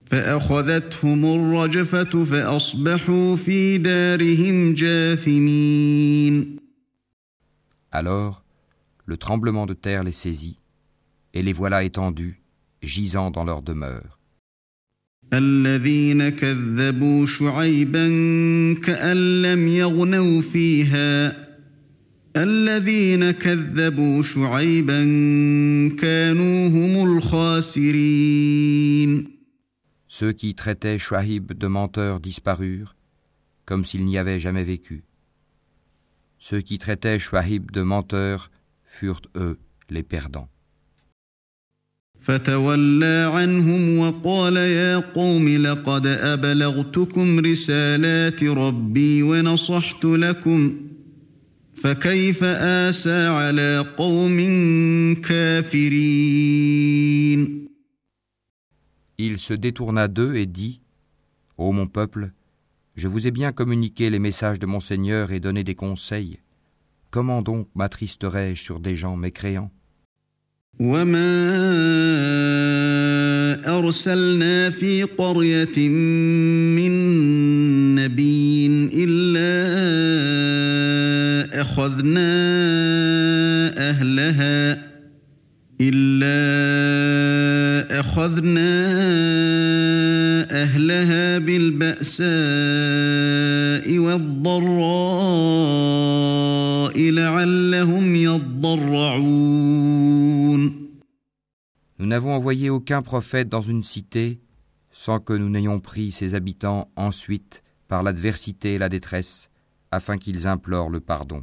فأخذتهم الرجفة فأصبحوا في دارهم جاثمين Alors, le tremblement de terre les saisit, et les voilà étendus, gisant dans leur demeure. الذين كذبوا شعيبا كأن لم يغنوا فيها الذين كذبوا شعيبا كانوا هم الخاسرين Ceux qui traitaient Shuaib de menteur disparurent, comme s'il n'y avait jamais vécu. Ceux qui traitaient Shuaib de menteur furent eux les perdants. فتولى عنهم وقال يا قوم لقد أبلغتكم رسالات ربي ونصحت لكم فكيف آسى على قوم كافرين Il se détourna d'eux et dit Ô mon peuple, je vous ai bien communiqué les messages de mon Seigneur et donné des conseils. Comment donc m'attristerai-je sur des gens mécréants? أهلها إلا أخذنا أهلها بالبأساء والضراء لعلهم يضرعون Nous n'avons envoyé aucun prophète dans une cité sans que nous n'ayons pris ses habitants ensuite par l'adversité et la détresse, afin qu'ils implorent le pardon.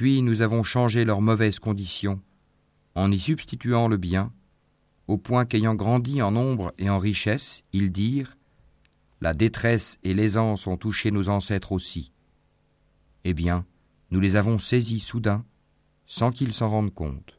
Puis nous avons changé leurs mauvaises conditions en y substituant le bien, au point qu'ayant grandi en nombre et en richesse, ils dirent La détresse et l'aisance ont touché nos ancêtres aussi. Eh bien, nous les avons saisis soudain, sans qu'ils s'en rendent compte.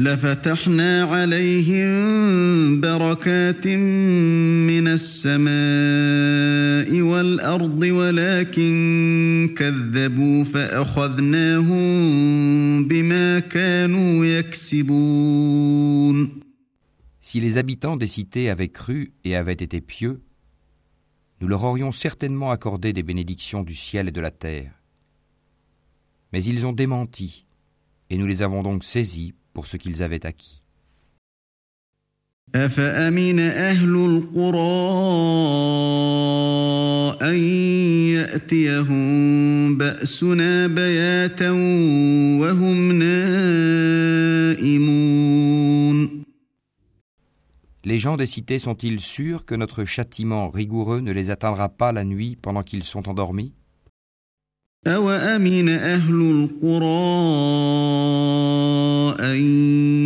لفتحنا عليهم بركات من السماء والأرض ولكن كذبوا فأخذناهم بما كانوا يكسبون Si les habitants des cités avaient cru et avaient été pieux, nous leur aurions certainement accordé des bénédictions du ciel et de la terre. Mais ils ont démenti, et nous les avons donc saisis pour ce qu'ils avaient acquis. أفأمن أهل القرى أن يأتيهم بأسنا بياتا وهم نائمون Les gens des cités sont-ils sûrs que notre châtiment rigoureux ne les atteindra pas la nuit pendant qu'ils sont endormis أوأمن أهل القرى أن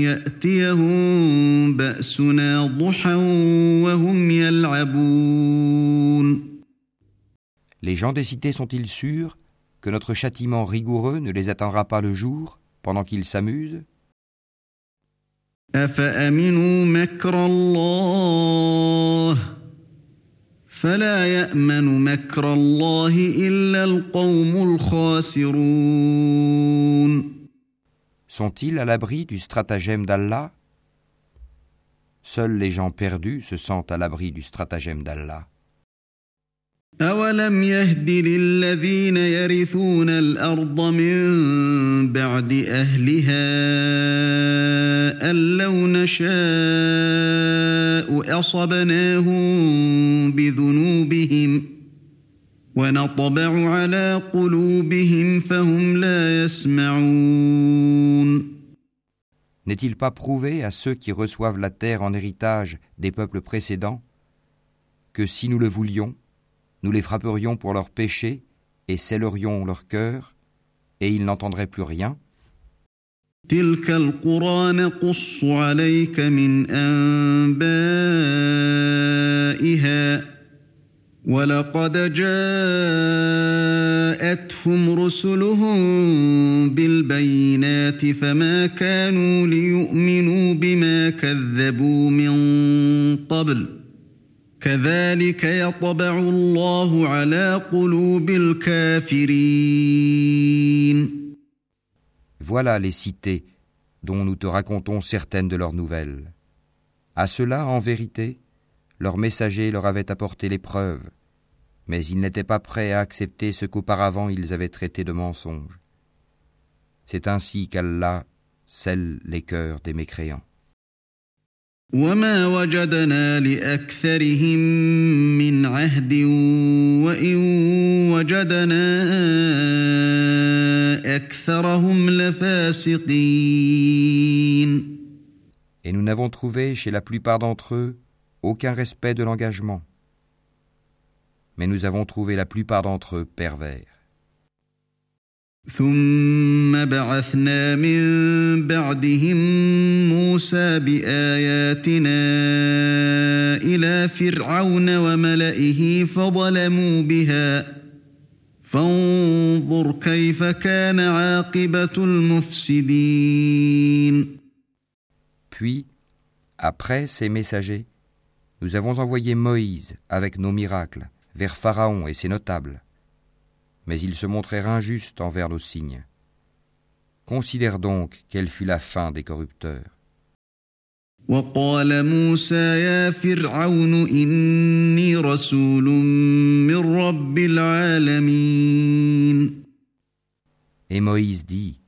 يأتيهم بأسنا ضحى وهم يلعبون Les gens des cités sont-ils sûrs que notre châtiment rigoureux ne les atteindra pas le jour pendant qu'ils s'amusent أفأمنوا مكر الله فلا يأمن مكر الله إلا القوم الخاسرون Sont-ils à l'abri du stratagème d'Allah Seuls les gens perdus se sentent à l'abri du stratagème d'Allah. أولم يهد للذين يرثون الأرض من بعد أهلها أن لو نشاء أصبناهم بذنوبهم ونطبع على قلوبهم فهم لا يسمعون N'est-il pas prouvé à ceux qui reçoivent la terre en héritage des peuples précédents que si nous le voulions, nous les frapperions pour leurs péchés et scellerions leur cœur, et ils n'entendraient plus rien كذلك يطبع الله على قلوب الكافرين Voilà les cités dont nous te racontons certaines de leurs nouvelles. À cela, en vérité, leurs messagers leur avaient apporté les preuves, mais ils n'étaient pas prêts à accepter ce qu'auparavant ils avaient traité de mensonge. C'est ainsi qu'Allah scelle les cœurs des mécréants. وما وجدنا لأكثرهم من عهد وإن وجدنا أكثرهم لفاسقين Et nous n'avons trouvé chez la plupart d'entre eux aucun respect de l'engagement. Mais nous avons trouvé la plupart d'entre eux pervers. ثم بعثنا من بعدهم موسى بآياتنا إلى فرعون وملئه فظلموا بها فانظر كيف كان عاقبة المفسدين Puis, après ces messagers, nous avons envoyé Moïse avec nos miracles vers Pharaon et ses notables. Mais ils se montrèrent injustes envers nos signes. Considère donc quelle fut la fin des corrupteurs. وقال موسى يا فرعون إني رسول من رب العالمين Et Moïse dit,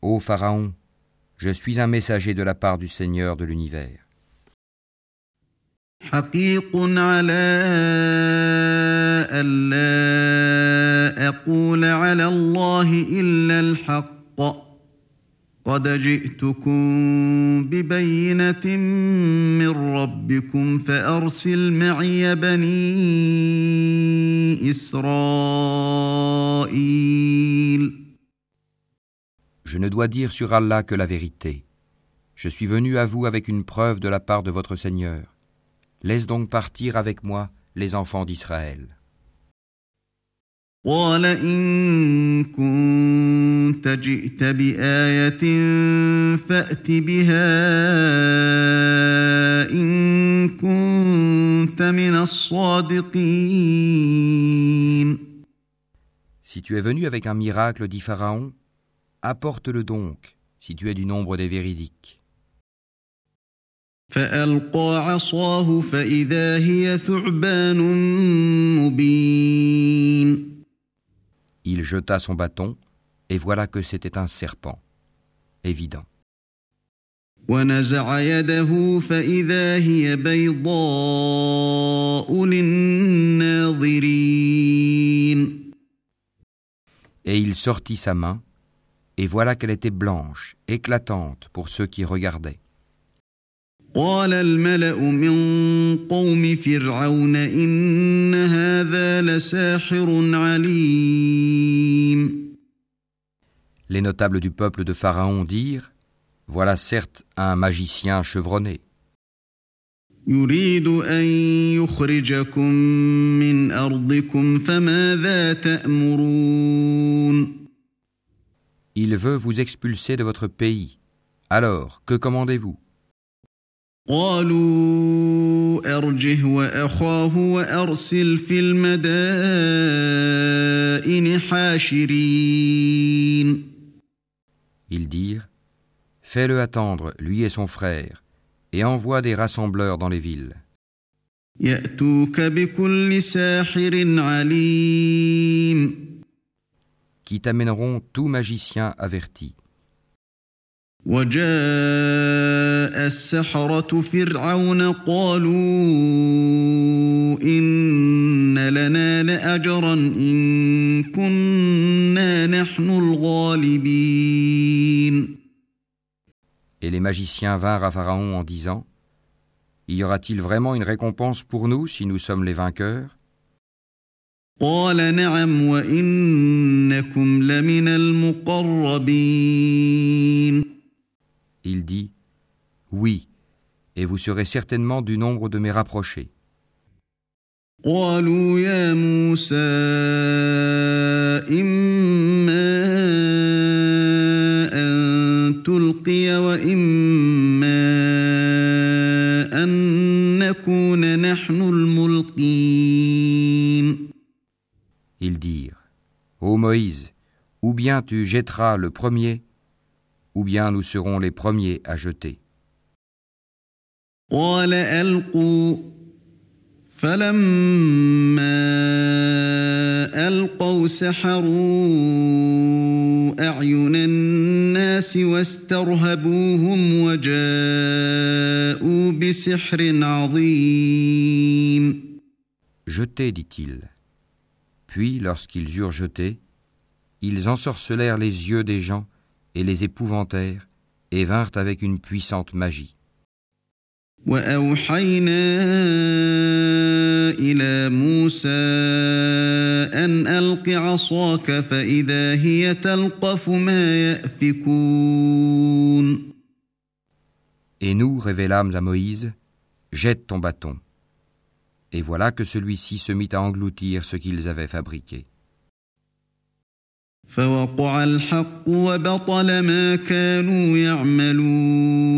Ô Pharaon, je suis un messager de la part du Seigneur de l'univers. حقيق على ألا أقول على الله إلا الحق قد جئتكم ببينة من ربكم فأرسل معي بني إسرائيل Je ne dois dire sur Allah que la vérité. Je suis venu à vous avec une preuve de la part de votre Seigneur. Laisse donc partir avec moi les enfants d'Israël. Si tu es venu avec un miracle, dit Pharaon, apporte-le donc, si tu es du nombre des véridiques. Il jeta son bâton, et voilà que c'était un serpent, évident. Et il sortit sa main, et voilà qu'elle était blanche, éclatante pour ceux qui regardaient. قال الملأ من قوم فرعون إن هذا لساحر عليم Les notables du peuple de Pharaon dirent Voilà certes un magicien chevronné. يريد أن يخرجكم من أرضكم فماذا تأمرون Il veut vous expulser de votre pays. Alors, que commandez-vous قالوا أرجه وأخاه وأرسل في المدائن حاشرين Ils dirent Fais-le attendre, lui et son frère, et envoie des rassembleurs dans les villes. يأتوك بكل ساحر عليم Qui t'amèneront tout magicien averti. وجاء السحرة فرعون قالوا إن لنا لأجرا إن كنا نحن الغالبين Et les magiciens vinrent à Pharaon en disant Y aura-t-il vraiment une récompense pour nous si nous sommes les vainqueurs قال نعم وإنكم لمن المقربين Il dit Oui, et vous serez certainement du nombre de mes rapprochés. Ils dirent, Ô Moïse, ou bien tu jetteras le premier, ou bien nous serons les premiers à jeter. قال ألقوا فلما ألقوا سحروا أعين الناس واسترهبوهم وجاءوا بسحر عظيم Jetez, dit-il. Puis, lorsqu'ils eurent jeté, ils ensorcelèrent les yeux des gens et les épouvantèrent et vinrent avec une puissante magie. وأوحينا إلى موسى أن ألق عصاك فإذا هي تلقف ما يأفكون Et nous révélâmes à Moïse, Jette ton bâton. Et voilà que celui-ci se mit à engloutir ce qu'ils avaient fabriqué. فوقع الحق وبطل ما كانوا يعملون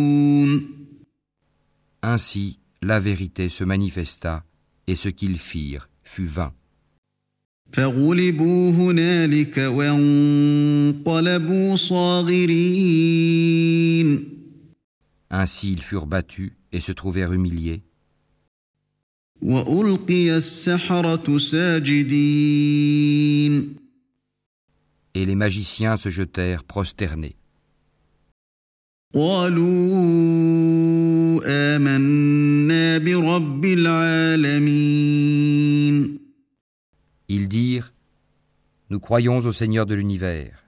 Ainsi, la vérité se manifesta, et ce qu'ils firent fut vain. فغلبوا هنالك وانقلبوا صاغرين Ainsi ils furent battus et se trouvèrent humiliés, وألقي السحرة ساجدين et les magiciens se jetèrent prosternés. Ils dirent, nous croyons au Seigneur de l'univers.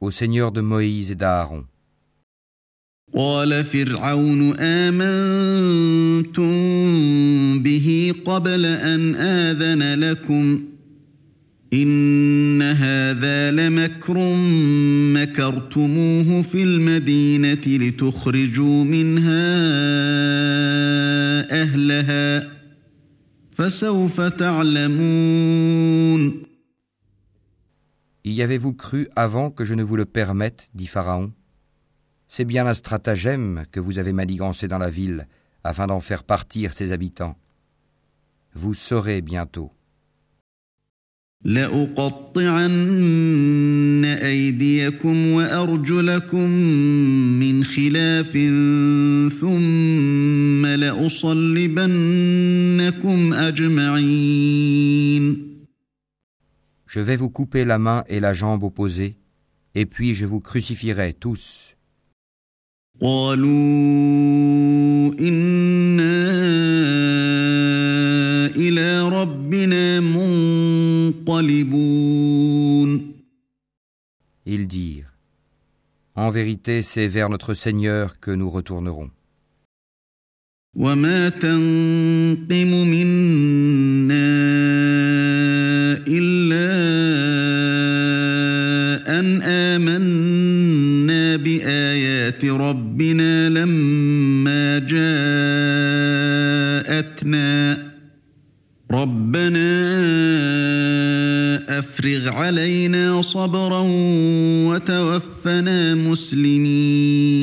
Au Seigneur de Moïse et d'Aaron. قال فرعون آمنتم به قبل أن آذن لكم إن هذا لمكر مكرتموه في المدينة لتخرجوا منها أهلها فسوف تعلمون Y avez-vous cru avant que je ne vous le permette dit Pharaon. C'est bien un stratagème que vous avez manigancé dans la ville afin d'en faire partir ses habitants. Vous saurez bientôt. لأقطعن أيديكم وأرجلكم من خلاف ثم لأصلبنكم أجمعين Je vais vous couper la main et la jambe opposées, et puis je vous crucifierai tous. قالوا إنا إلى ربنا منقلبون Ils dirent En vérité, c'est vers notre Seigneur que nous retournerons. وما تنقم منا إلا أن آمنا بآيات ربنا لما جاءتنا ربنا أفرغ علينا صبرا وتوفنا مسلمين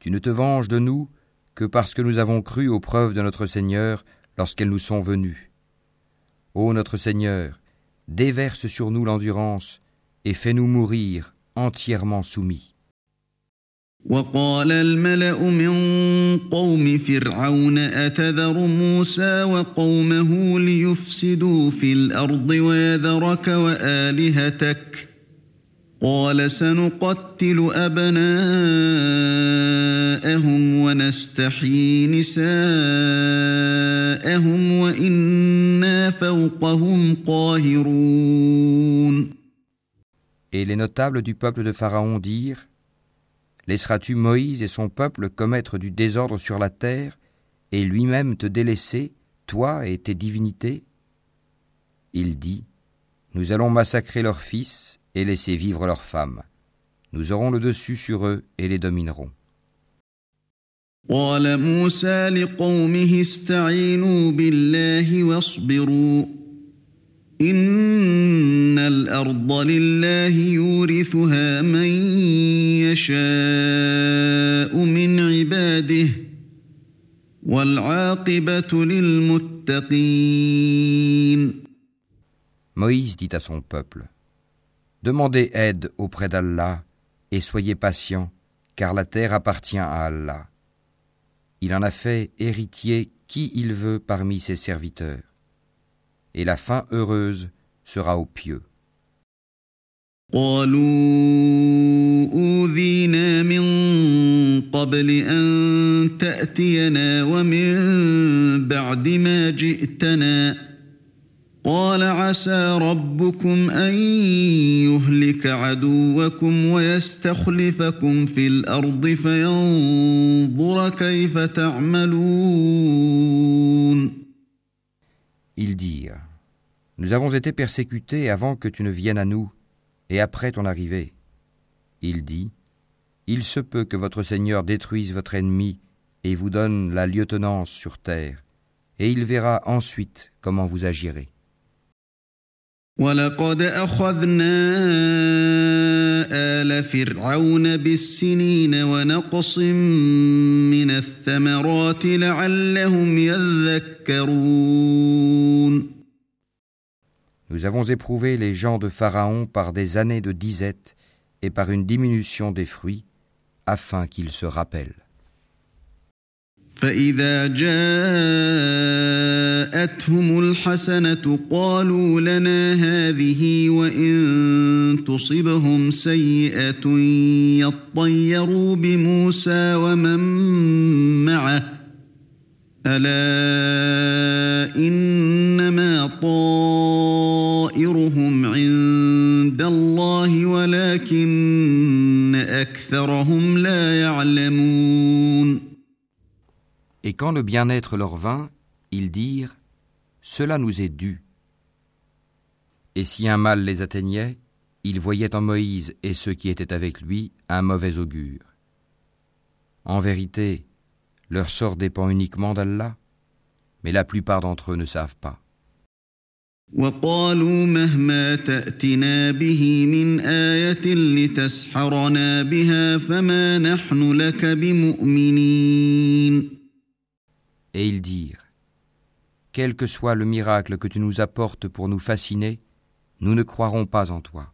Tu ne te venges de nous que parce que nous avons cru aux preuves de notre Seigneur lorsqu'elles nous sont venues. Ô notre Seigneur, déverse sur nous l'endurance et fais-nous mourir entièrement soumis. وقال الملأ من قوم فرعون أتذر موسى وقومه ليفسدوا في الأرض ويذرك وآلهتك؟ قال سنقتل أبناءهم ونستحيي نساءهم وإنا فوقهم قاهرون. Et les notables du peuple de Pharaon dirent Laisseras-tu Moïse et son peuple commettre du désordre sur la terre et lui-même te délaisser, toi et tes divinités? Il dit Nous allons massacrer leurs fils et laisser vivre leurs femmes. Nous aurons le dessus sur eux et les dominerons. قال موسى لقومه استعينوا بالله واصبروا إن الأرض لله يورثها من يشاء من عباده والعاقبة للمتقين Moïse dit à son peuple Demandez aide auprès d'Allah et soyez patients, car la terre appartient à Allah. Il en a fait héritier qui il veut parmi ses serviteurs. Et la fin heureuse sera aux pieux. قالوا أوذينا من قبل أن تأتينا ومن بعد ما جئتنا. قال عسى ربكم أن يهلك عدوكم ويستخلفكم في الأرض فينظر كيف تعملون. Ils dirent Nous avons été persécutés avant que tu ne viennes à nous, et après ton arrivée. Il dit Il se peut que votre Seigneur détruise votre ennemi et vous donne la lieutenance sur terre, et il verra ensuite comment vous agirez. ولقد أخذنا آل فرعون بالسنين ونقص من الثمرات لعلهم يذكرون Nous avons éprouvé les gens de Pharaon par des années de disette et par une diminution des fruits, afin qu'ils se rappellent. فإذا جاءتهم الحسنة قالوا لنا هذه وإن تصبهم سيئة يطيروا بموسى ومن معه ألا إنما طائرهم Et quand le bien-être leur vint, ils dirent Cela nous est dû. Et si un mal les atteignait, ils voyaient en Moïse et ceux qui étaient avec lui un mauvais augure. En vérité, leur sort dépend uniquement d'Allah, mais la plupart d'entre eux ne savent pas. Et ils dirent, Quel que soit le miracle que tu nous apportes pour nous fasciner, nous ne croirons pas en toi.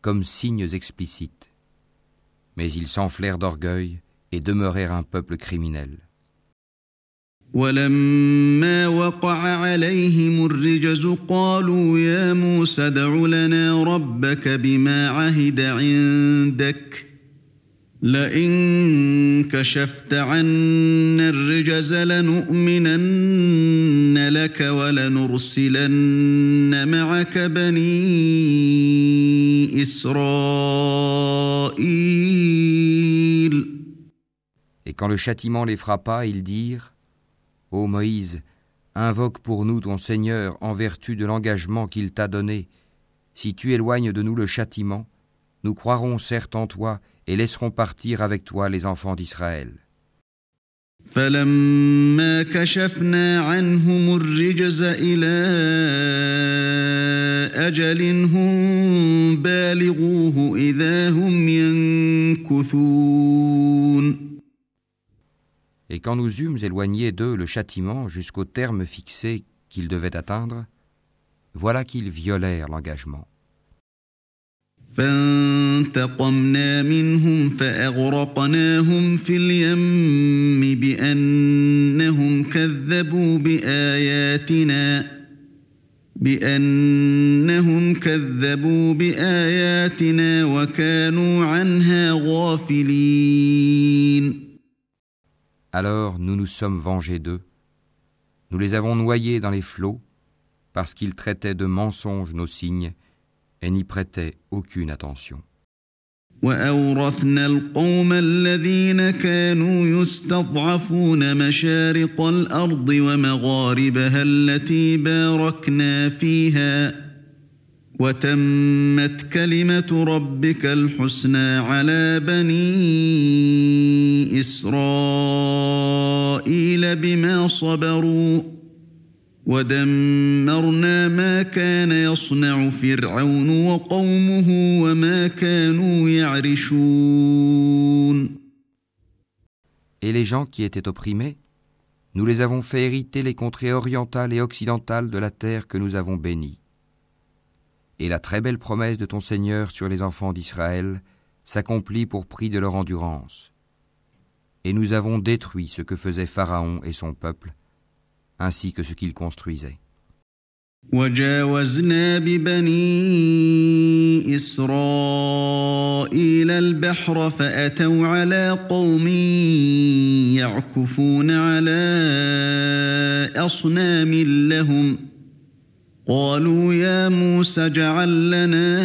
comme signes explicites. Mais ils s'enflèrent d'orgueil et demeurèrent un peuple criminel. لئن كشفت عنا الرجز لنؤمنن لك ولنرسلن معك بني إسرائيل Et quand le châtiment les frappa, ils dirent Ô Moïse, invoque pour nous ton Seigneur en vertu de l'engagement qu'il t'a donné. Si tu éloignes de nous le châtiment, nous croirons certes en toi et laisseront partir avec toi les enfants d'Israël. Et quand nous eûmes éloigné d'eux le châtiment jusqu'au terme fixé qu'ils devaient atteindre, voilà qu'ils violèrent l'engagement. فانتقمنا منهم فأغرقناهم في اليم بأنهم كذبوا بآياتنا بأنهم كذبوا بآياتنا وكانوا عنها غافلين Alors nous nous sommes vengés d'eux. Nous les avons noyés dans les flots parce qu'ils traitaient de mensonges nos signes et n'y prêtait aucune attention. وأورثنا القوم الذين كانوا يستضعفون مشارق الأرض ومغاربها التي باركنا فيها وتمت كلمة ربك الحسنى على بني إسرائيل بما صبروا Et les gens qui étaient opprimés, nous les avons fait hériter les contrées orientales et occidentales de la terre que nous avons bénie. Et la très belle promesse de ton Seigneur sur les enfants d'Israël s'accomplit pour prix de leur endurance. Et nous avons détruit ce que faisait Pharaon et son peuple, ainsi que ce qu'il construisait. وجاوزنا ببني إسرائيل البحر فأتوا على قوم يعكفون على أصنام لهم قالوا يا موسى اجعل لنا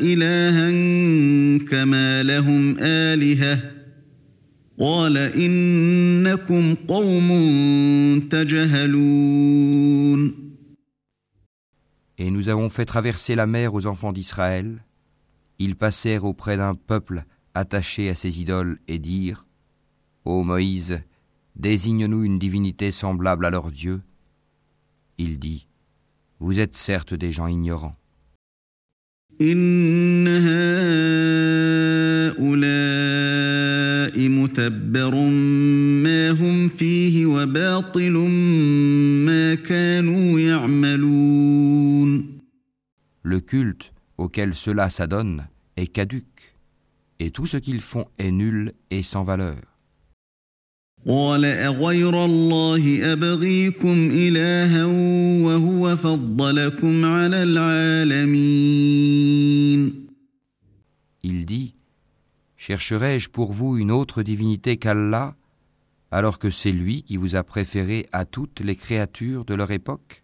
إلها كما لهم آلهةٌ Et nous avons fait traverser la mer aux enfants d'Israël. Ils passèrent auprès d'un peuple attaché à ses idoles et dirent Ô Moïse, désigne-nous une divinité semblable à leur Dieu. Il dit, Vous êtes certes des gens ignorants. Le culte auquel cela s'adonne est caduque, et tout ce qu'ils font est nul et sans valeur. Il dit Chercherai-je pour vous une autre divinité qu'Allah, alors que c'est lui qui vous a préféré à toutes les créatures de leur époque?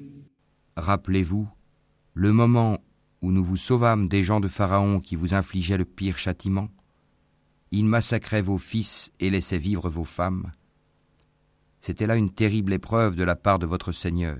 Rappelez-vous le moment où nous vous sauvâmes des gens de Pharaon qui vous infligeaient le pire châtiment. Ils massacraient vos fils et laissaient vivre vos femmes. C'était là une terrible épreuve de la part de votre Seigneur.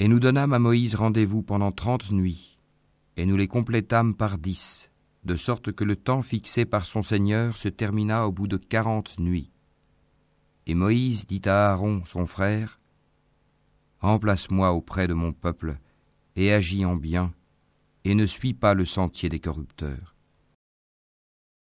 Et nous donnâmes à Moïse rendez-vous pendant trente nuits, et nous les complétâmes par dix, de sorte que le temps fixé par son Seigneur se termina au bout de quarante nuits. Et Moïse dit à Aaron, son frère, Remplace-moi auprès de mon peuple, et agis en bien, et ne suis pas le sentier des corrupteurs.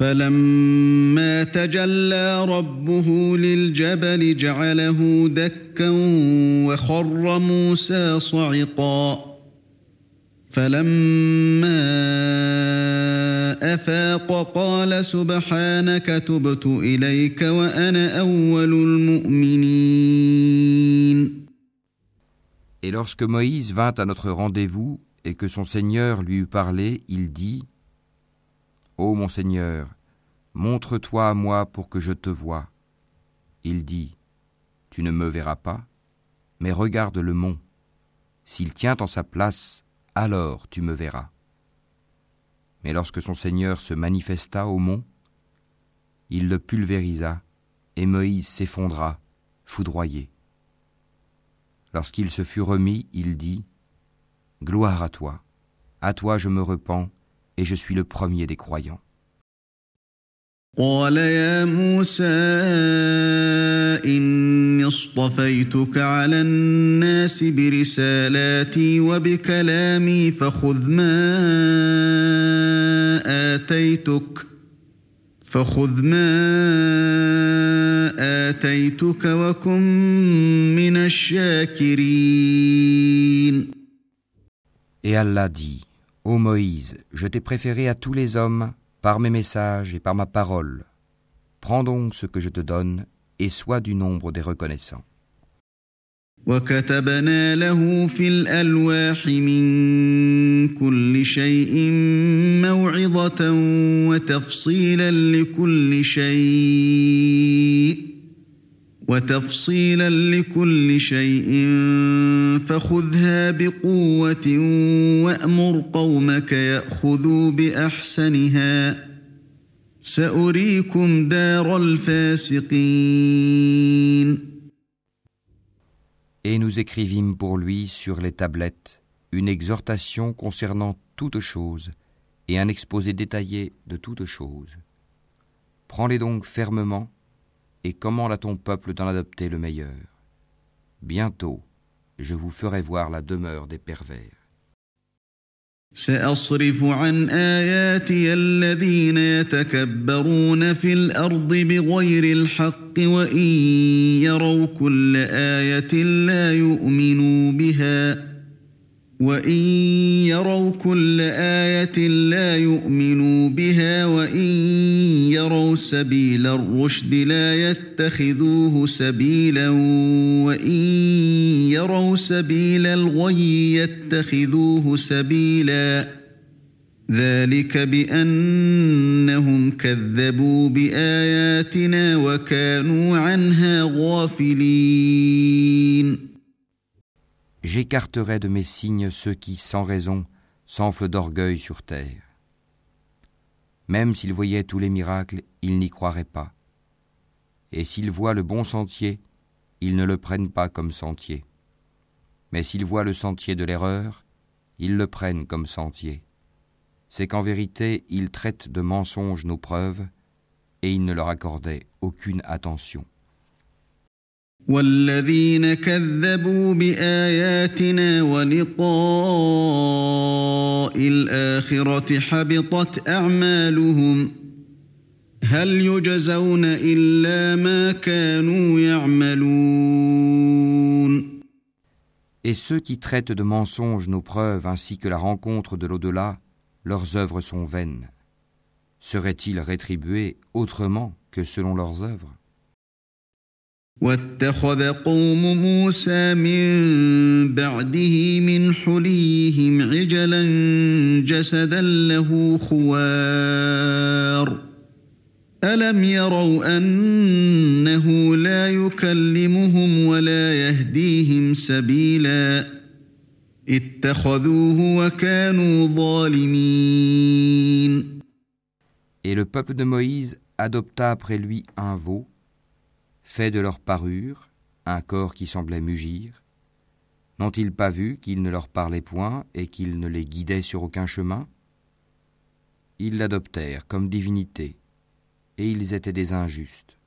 فلما تجلى ربه للجبل جعله دكا وخر موسى صعقا. فلما أفاق قال سبحانك تبت إليك وأنا أول المؤمنين. Et lorsque Moïse vint à notre rendez-vous et que son Seigneur lui eut parlé, il dit Ô mon Seigneur, montre-toi à moi pour que je te voie. Il dit Tu ne me verras pas, mais regarde le mont. S'il tient en sa place, alors tu me verras. Mais lorsque son Seigneur se manifesta au mont, il le pulvérisa, et Moïse s'effondra, foudroyé. Lorsqu'il se fut remis, il dit Gloire à toi, à toi je me repens, et je suis le premier des croyants. قال يا موسى إني اصطفيتك على الناس برسالاتي وبكلامي فخذ ما آتيتك فخذ ما آتيتك وكن من الشاكرين Et Allah dit, Ô Moïse, je t'ai préféré à tous les hommes par mes messages et par ma parole. Prends donc ce que je te donne et sois du nombre des reconnaissants. وكتبنا له في الألواح من كل شيء موعظة وتفصيلا لكل شيء وتفصيلا لكل شيء فخذها بقوة وأمر قومك يأخذوا بأحسنها سأريكم دار الفاسقين nous écrivîmes pour lui sur les tablettes une exhortation concernant toutes choses et un exposé détaillé de toutes choses. Prends-les donc fermement et commande à ton peuple d'en adopter le meilleur. Bientôt, je vous ferai voir la demeure des pervers. سأصرف عن آياتي الذين يتكبرون في الأرض بغير الحق وإن يروا كل آية لا يؤمنوا بها وإن يروا كل آية لا يؤمنوا بها وإن يروا سبيل الرشد لا يتخذوه سبيلا وإن يروا سبيل الغي يتخذوه سبيلا ذلك بأنهم كذبوا بآياتنا وكانوا عنها غافلين J'écarterai de mes signes ceux qui, sans raison, s'enflent d'orgueil sur terre. Même s'ils voyaient tous les miracles, ils n'y croiraient pas. Et s'ils voient le bon sentier, ils ne le prennent pas comme sentier. Mais s'ils voient le sentier de l'erreur, ils le prennent comme sentier. C'est qu'en vérité, ils traitent de mensonges nos preuves, et ils ne leur accordaient aucune attention. والذين كذبوا بآياتنا ولقاء الآخرة حبطت أعمالهم هل يجزون إلا ما كانوا يعملون Et ceux qui traitent de mensonges nos preuves ainsi que la rencontre de l'au-delà, leurs œuvres sont vaines. Seraient-ils rétribués autrement que selon leurs œuvres واتخذ قوم موسى من بعده من حليهم عجلا جسدا له خوار. ألم يروا أنه لا يكلمهم ولا يهديهم سبيلا؟ اتخذوه وكانوا ظالمين. Et le peuple de Moïse adopta après lui un veau fait de leur parure un corps qui semblait mugir N'ont-ils pas vu qu'il ne leur parlait point et qu'il ne les guidait sur aucun chemin? Ils l'adoptèrent comme divinité, et ils étaient des injustes.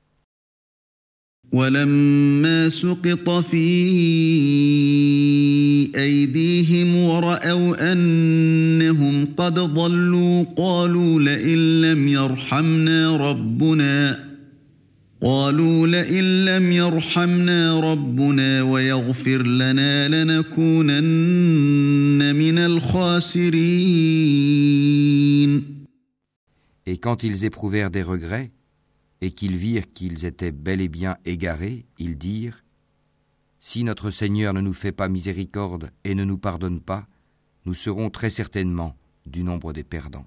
Et quand ils éprouvèrent des regrets et qu'ils virent qu'ils étaient bel et bien égarés, ils dirent Si notre Seigneur ne nous fait pas miséricorde et ne nous pardonne pas, nous serons très certainement du nombre des perdants.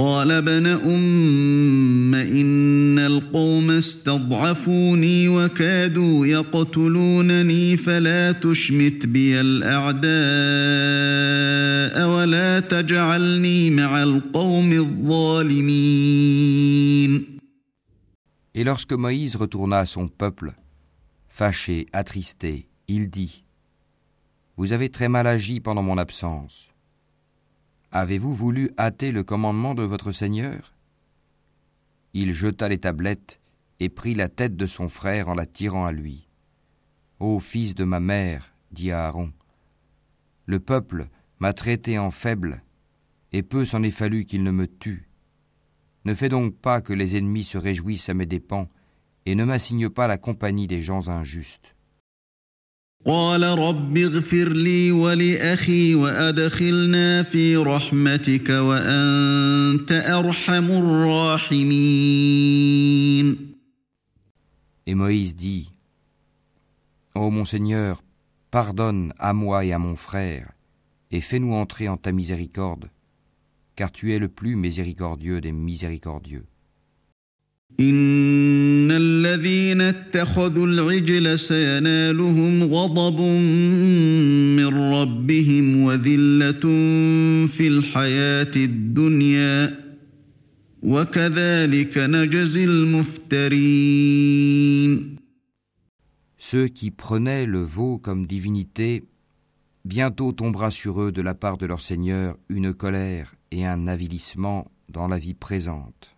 قال ابن أم إن القوم استضعفوني وكادوا يقتلونني فلا تشمت بي الأعداء ولا تجعلني مع القوم الظالمين Et lorsque Moïse retourna à son peuple, fâché, attristé, il dit Vous avez très mal agi pendant mon absence. Avez-vous voulu hâter le commandement de votre Seigneur? Il jeta les tablettes et prit la tête de son frère en la tirant à lui. Ô fils de ma mère, dit Aaron, le peuple m'a traité en faible, et peu s'en est fallu qu'il ne me tue. Ne fais donc pas que les ennemis se réjouissent à mes dépens, et ne m'assigne pas la compagnie des gens injustes. قال رب اغفر لي ولأخي وأدخلنا في رحمتك وأنت أرحم الراحمين Et Moïse dit Ô mon Seigneur, Pardonne à moi et à mon frère, et fais-nous entrer en ta miséricorde, car tu es le plus miséricordieux des miséricordieux. Ceux qui prenaient le veau comme divinité, bientôt tombera sur eux de la part de leur Seigneur une colère et un avilissement dans la vie présente.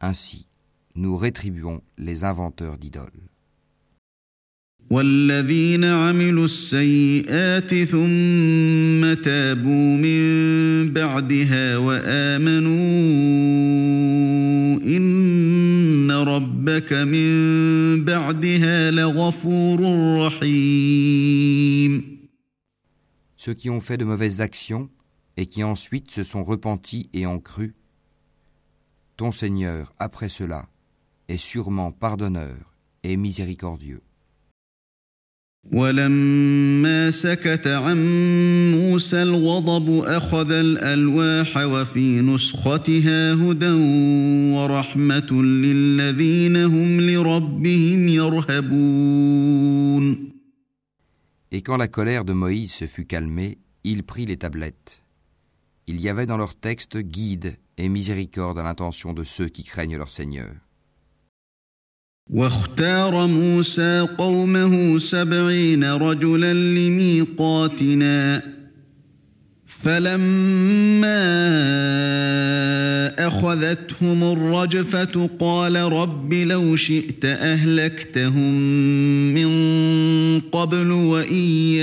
Ainsi, nous rétribuons les inventeurs d'idoles. Ceux qui ont fait de mauvaises actions et qui ensuite se sont repentis et ont cru, ton Seigneur, après cela, est sûrement pardonneur et miséricordieux. ولما سكت عن موسى الغضب أخذ الألواح وفي نسختها هدى ورحمة للذين هم لربهم يرهبون Et quand la colère de Moïse se fut calmée, il prit les tablettes. Il y avait dans leur texte guide et miséricorde à l'intention de ceux qui craignent leur Seigneur. واختار موسى قومه سبعين رجلا لميقاتنا فلما أخذتهم الرجفة قال رب لو شئت أهلكتهم من قبل وإياي.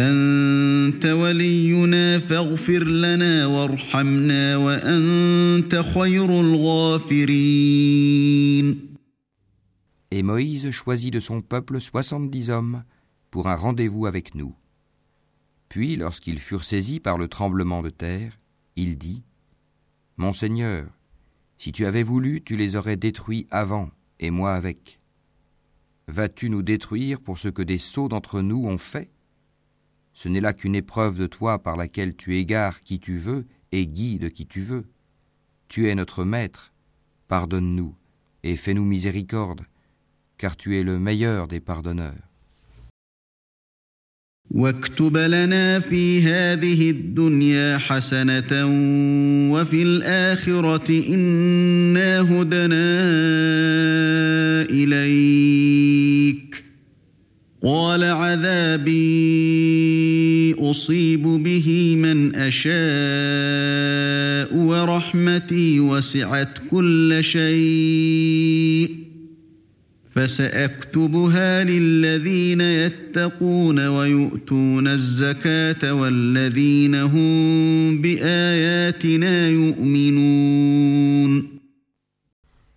أنت ولينا فاغفر لنا وارحمنا وأنت خير الغافرين Et Moïse choisit de son peuple soixante-dix hommes pour un rendez-vous avec nous. Puis, lorsqu'ils furent saisis par le tremblement de terre, il dit Mon Seigneur, si tu avais voulu, tu les aurais détruits avant, et moi avec. Vas-tu nous détruire pour ce que des sots d'entre nous ont fait Ce n'est là qu'une épreuve de toi par laquelle tu égares qui tu veux et guides qui tu veux. Tu es notre Maître, pardonne-nous et fais-nous miséricorde, car tu es le meilleur des pardonneurs. واكتب لنا في هذه الدنيا حسنة وفي الآخرة إنا هدنا إليك قال عذابي أصيب به من أشاء ورحمتي وسعت كل شيء فسأكتبها للذين يتقون ويؤتون الزكاة والذين هم بآياتنا يؤمنون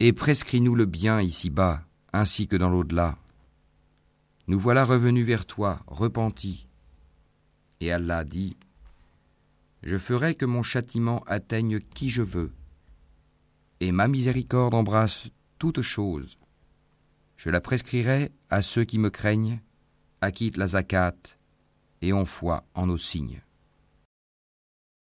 Et prescris-nous le bien ici-bas, ainsi que dans l'au-delà. Nous voilà revenus vers toi, repentis. Et Allah dit Je ferai que mon châtiment atteigne qui je veux, et ma miséricorde embrasse toutes choses. Je la prescrirai à ceux qui me craignent, acquittent la zakat et ont foi en nos signes.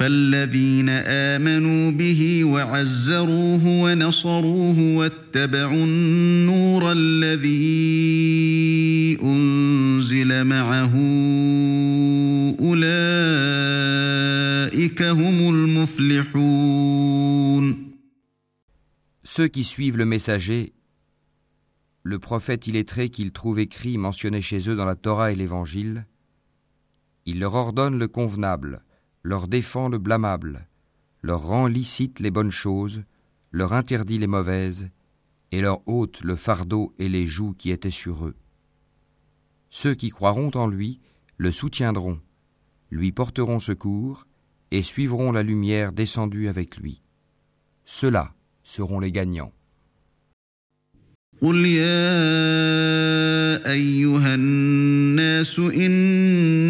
فالذين آمنوا به وعزروه ونصروه واتبعوا النور الذي أنزل معه أولئك هم المفلحون Ceux qui suivent le messager, le prophète illettré qu'ils trouvent écrit mentionné chez eux dans la Torah et l'Évangile, il leur ordonne le convenable, leur défend le blâmable, leur rend licite les bonnes choses, leur interdit les mauvaises, et leur ôte le fardeau et les joues qui étaient sur eux. Ceux qui croiront en lui le soutiendront, lui porteront secours, et suivront la lumière descendue avec lui. Ceux-là seront les gagnants. قل يا أيها الناس إني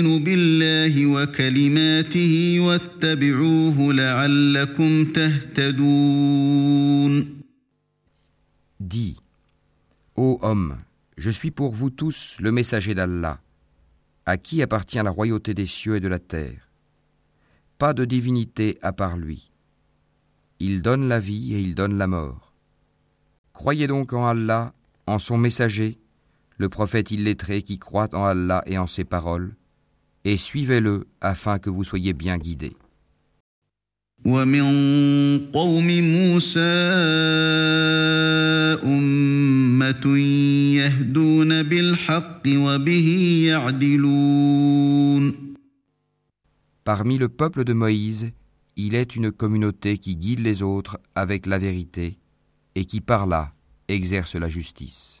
بالله وكلماته واتبعوه لعلكم تهتدون Dis, ô homme, je suis pour vous tous le messager d'Allah, à qui appartient la royauté des cieux et de la terre. Pas de divinité à part lui. Il donne la vie et il donne la mort. Croyez donc en Allah, en son messager, le prophète illettré qui croit en Allah et en ses paroles, et suivez-le afin que vous soyez bien guidés. Parmi le peuple de Moïse, il est une communauté qui guide les autres avec la vérité et qui par là exerce la justice.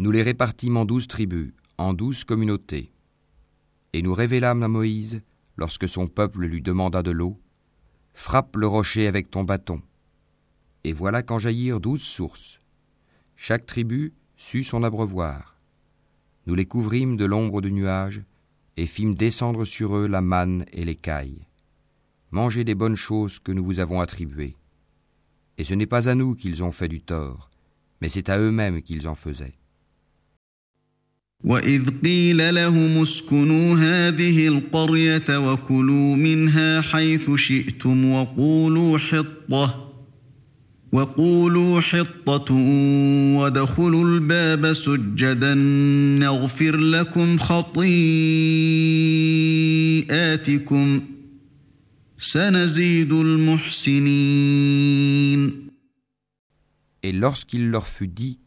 Nous les répartîmes en douze tribus, en douze communautés. Et nous révélâmes à Moïse, lorsque son peuple lui demanda de l'eau, Frappe le rocher avec ton bâton. Et voilà qu'en jaillirent douze sources. Chaque tribu sut son abreuvoir. Nous les couvrîmes de l'ombre du nuage, et fîmes descendre sur eux la manne et l'écaille. Mangez des bonnes choses que nous vous avons attribuées. Et ce n'est pas à nous qu'ils ont fait du tort, mais c'est à eux-mêmes qu'ils en faisaient. وقولوا حطة وادخلوا الباب سجدا نغفر لكم خطيئاتكم سنزيد المحسنين. Et lorsqu'il leur fut dit,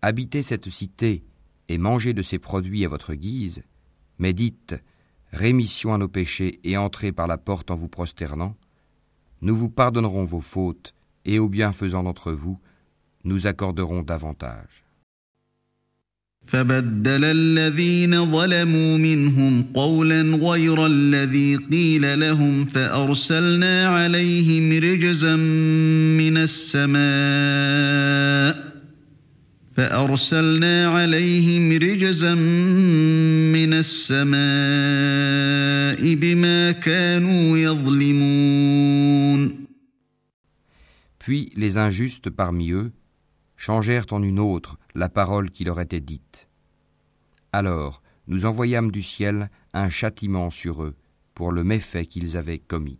habitez cette cité et mangez de ses produits à votre guise, mais dites, rémission à nos péchés et entrez par la porte en vous prosternant, nous vous pardonnerons vos fautes et aux bienfaisants d'entre vous, nous accorderons davantage. فبدل الذين ظلموا منهم قولا غير الذي قيل لهم فأرسلنا عليهم رجزا من السماء فأرسلنا عليهم رجزا من السماء بما كانوا يظلمون Puis les injustes parmi eux changèrent en une autre la parole qui leur était dite. Alors nous envoyâmes du ciel un châtiment sur eux pour le méfait qu'ils avaient commis.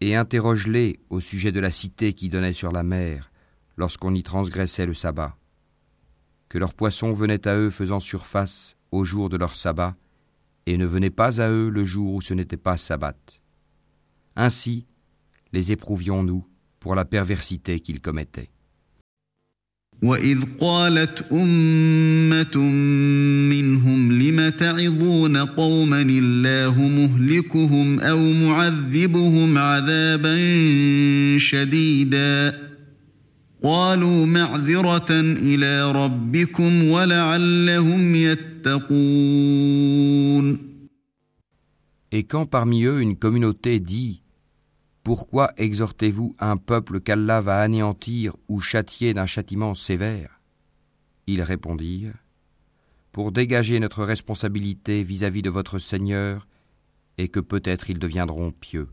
et interroge-les au sujet de la cité qui donnait sur la mer lorsqu'on y transgressait le sabbat, que leurs poissons venaient à eux faisant surface au jour de leur sabbat, et ne venaient pas à eux le jour où ce n'était pas sabbat. Ainsi les éprouvions-nous pour la perversité qu'ils commettaient. وإذ قالت أمة منهم لم تعظون قوما الله مهلكهم أو معذبهم عذابا شديدا قالوا معذرة إلى ربكم ولعلهم يتقون Et quand parmi eux une communauté dit Pourquoi exhortez-vous un peuple qu'Allah va anéantir ou châtier d'un châtiment sévère? Ils répondirent Pour dégager notre responsabilité vis-à-vis de votre Seigneur et que peut-être ils deviendront pieux.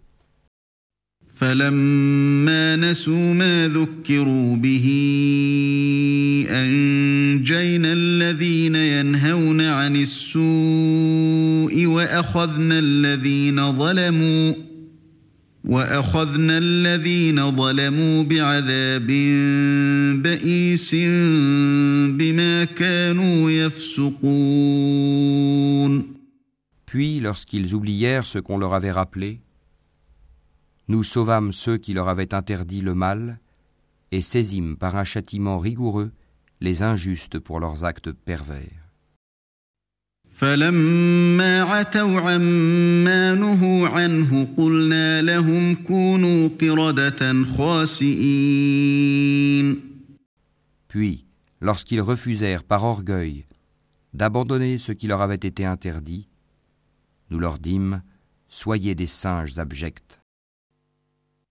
Puis, lorsqu'ils oublièrent ce qu'on leur avait rappelé, nous sauvâmes ceux qui leur avaient interdit le mal et saisîmes par un châtiment rigoureux les injustes pour leurs actes pervers. فلما عتوا عما نهوا عنه قلنا لهم كونوا قردة خاسئين Puis, lorsqu'ils refusèrent par orgueil d'abandonner ce qui leur avait été interdit, nous leur dîmes Soyez des singes abjects.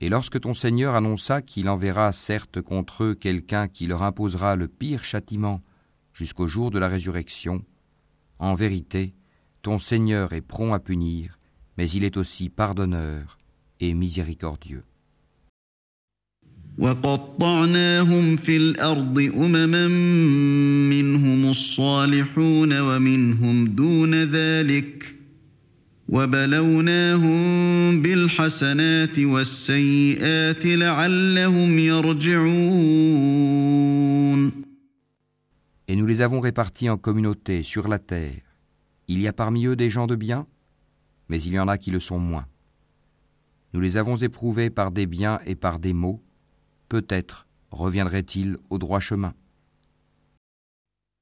Et lorsque ton Seigneur annonça qu'il enverra certes contre eux quelqu'un qui leur imposera le pire châtiment jusqu'au jour de la résurrection, en vérité, ton Seigneur est prompt à punir, mais il est aussi pardonneur et miséricordieux. Et nous les avons répartis en communautés sur la terre. Il y a parmi eux des gens de bien, mais il y en a qui le sont moins. Nous les avons éprouvés par des biens et par des maux. Peut-être reviendraient-ils au droit chemin.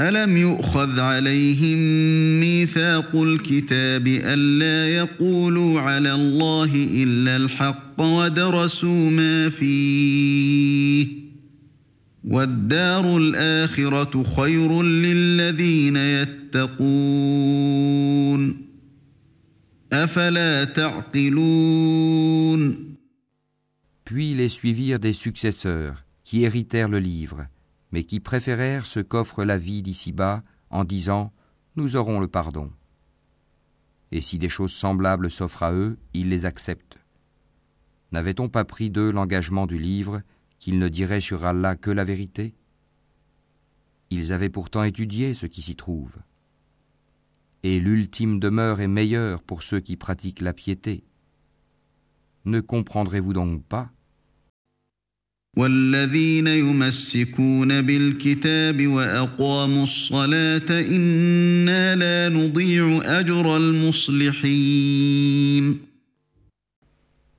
ألم يؤخذ عليهم ميثاق الكتاب ألا يقولوا على الله إلا الحق ودرسوا ما فيه والدار الآخرة خير للذين يتقون أفلا تعقلون Puis les suivirent des successeurs qui héritèrent le livre, mais qui préférèrent ce qu'offre la vie d'ici-bas en disant Nous aurons le pardon. Et si des choses semblables s'offrent à eux, ils les acceptent. N'avait-on pas pris d'eux l'engagement du livre qu'ils ne diraient sur Allah que la vérité? Ils avaient pourtant étudié ce qui s'y trouve. Et l'ultime demeure est meilleure pour ceux qui pratiquent la piété. Ne comprendrez-vous donc pas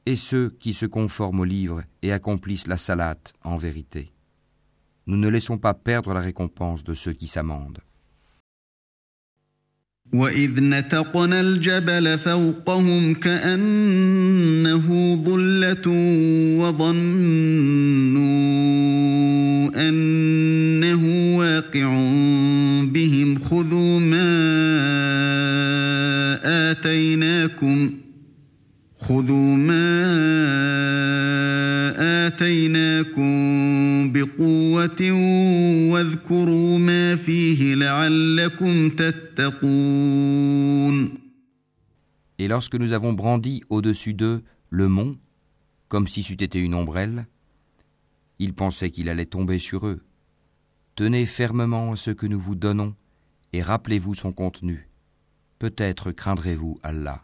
Et ceux qui se conforment au livre et accomplissent la salate en vérité. Nous ne laissons pas perdre la récompense de ceux qui s'amendent. وإذ نتقنا الجبل فوقهم كأنه ظلة وظنوا أنه واقع بهم خذوا ما آتيناكم خذوا ما آتيناكم بقوة واذكروا ما فيه لعلكم تتقون Et lorsque nous avons brandi au-dessus d'eux le mont, comme si c'eût été une ombrelle, ils pensaient qu'il allait tomber sur eux. Tenez fermement à ce que nous vous donnons et rappelez-vous son contenu. Peut-être craindrez-vous Allah.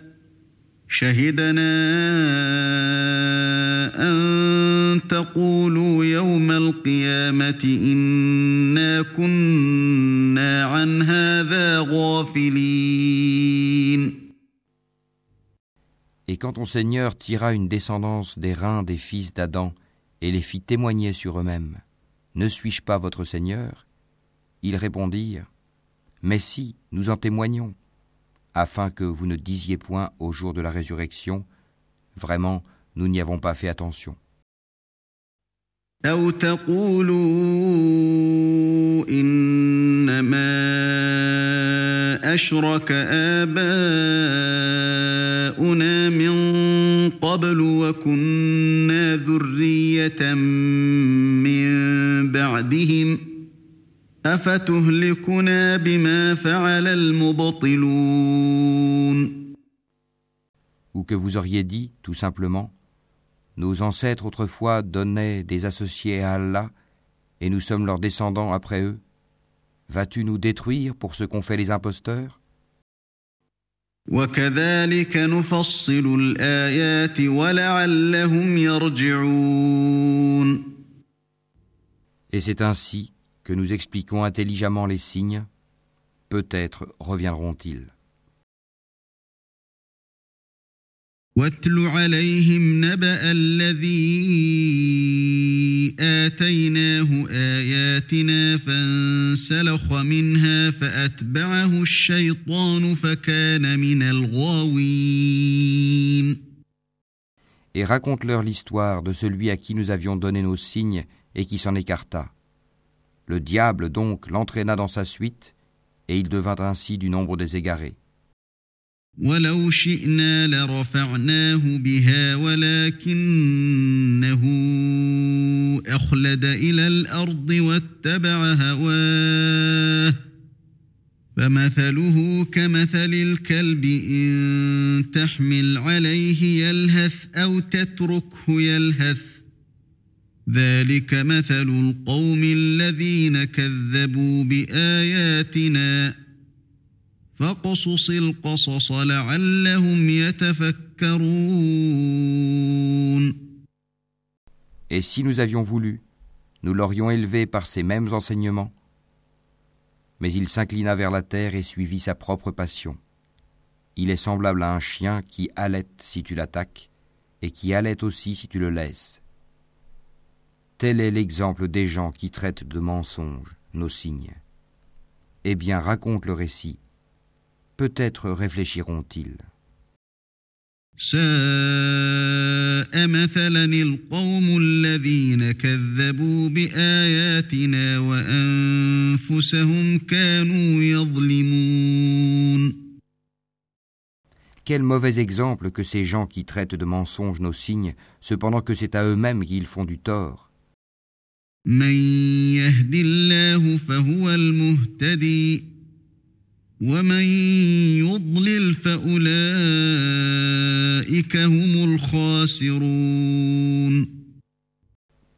شهدنا أن تقولوا يوم القيامة إنا كنا عن هذا غافلين Et quand ton Seigneur tira une descendance des reins des fils d'Adam et les fit témoigner sur eux-mêmes, ne suis-je pas votre Seigneur Ils répondirent, Mais si, nous en témoignons afin que vous ne disiez point au jour de la résurrection, vraiment, nous n'y avons pas fait attention. Ou que vous auriez dit, tout simplement, nos ancêtres autrefois donnaient des associés à Allah, et nous sommes leurs descendants après eux. Vas-tu nous détruire pour ce qu'ont fait les imposteurs? Et c'est ainsi que nous expliquons intelligemment les signes, peut-être reviendront-ils. Et raconte-leur l'histoire de celui à qui nous avions donné nos signes et qui s'en écarta. Le diable donc l'entraîna dans sa suite, et il devint ainsi du nombre des égarés. ولو شئنا لرفعناه بها ولكنه أخلد إلى الأرض واتبع هواه فمثله كمثل الكلب إن تحمل عليه يلهث أو تتركه يلهث ذلك مثل القوم الذين كذبوا بآياتنا فقصص القصص لعلهم يتفكرون Et si nous avions voulu, nous l'aurions élevé par ces mêmes enseignements. Mais il s'inclina vers la terre et suivit sa propre passion. Il est semblable à un chien qui halète si tu l'attaques, et qui halète aussi si tu le laisses. Tel est l'exemple des gens qui traitent de mensonges nos signes. Eh bien, raconte le récit. Peut-être réfléchiront-ils. Quel mauvais exemple que ces gens qui traitent de mensonges nos signes, cependant que c'est à eux-mêmes qu'ils font du tort. من يهد الله فهو المهتدي ومن يضلل فأولئك هم الخاسرون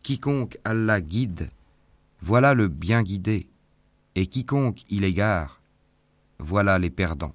Quiconque Allah guide, voilà le bien guidé, et quiconque il égare, voilà les perdants.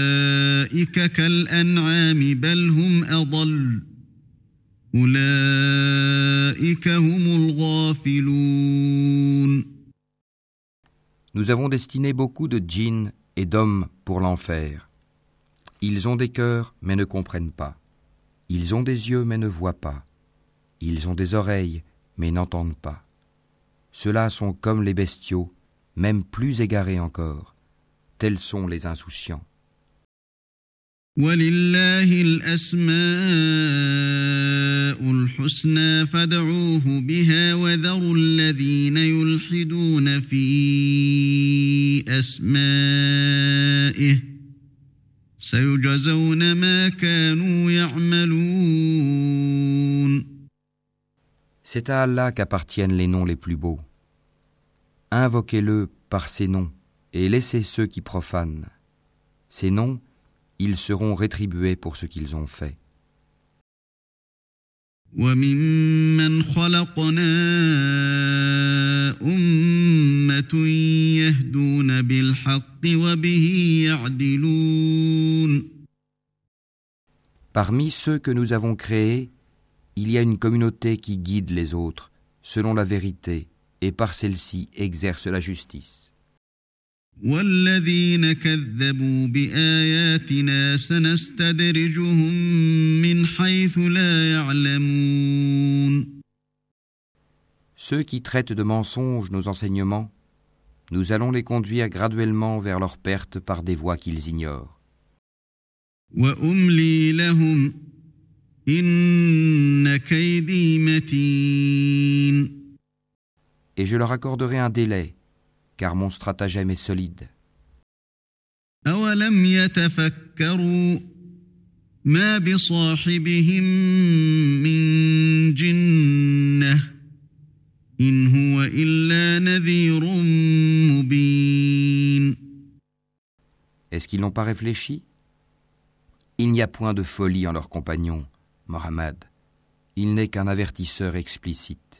كالأنعام بل هم أضل أولئك هم الغافلون Nous avons destiné beaucoup de djinns et d'hommes pour l'enfer. Ils ont des cœurs mais ne comprennent pas. Ils ont des yeux mais ne voient pas. Ils ont des oreilles mais n'entendent pas. Ceux-là sont comme les bestiaux, même plus égarés encore. Tels sont les insouciants. ولله الأسماء الحسنى فادعوه بها وذروا الذين يلحدون في أسمائه سيجزون ما كانوا يعملون C'est à Allah qu'appartiennent les noms les plus beaux. Invoquez-le par ces noms et laissez ceux qui profanent. Ces noms, ils seront rétribués pour ce qu'ils ont fait. وممن خلقنا أمة يهدون بالحق وبه يعدلون Parmi ceux que nous avons créés, il y a une communauté qui guide les autres selon la vérité et par celle-ci exerce la justice. والذين كذبوا بآياتنا سنستدرجهم من حيث لا يعلمون Ceux qui traitent de mensonges nos enseignements, nous allons les conduire graduellement vers leur perte par des voies qu'ils ignorent. وأملي لهم إن كيدي متين Et je leur accorderai un délai, car mon stratagème est solide. أولم يتفكروا ما بصاحبهم من جنة إن هو إلا نذير مبين Est-ce qu'ils n'ont pas réfléchi Il n'y a point de folie en leur compagnon, Mohammed. Il n'est qu'un avertisseur explicite.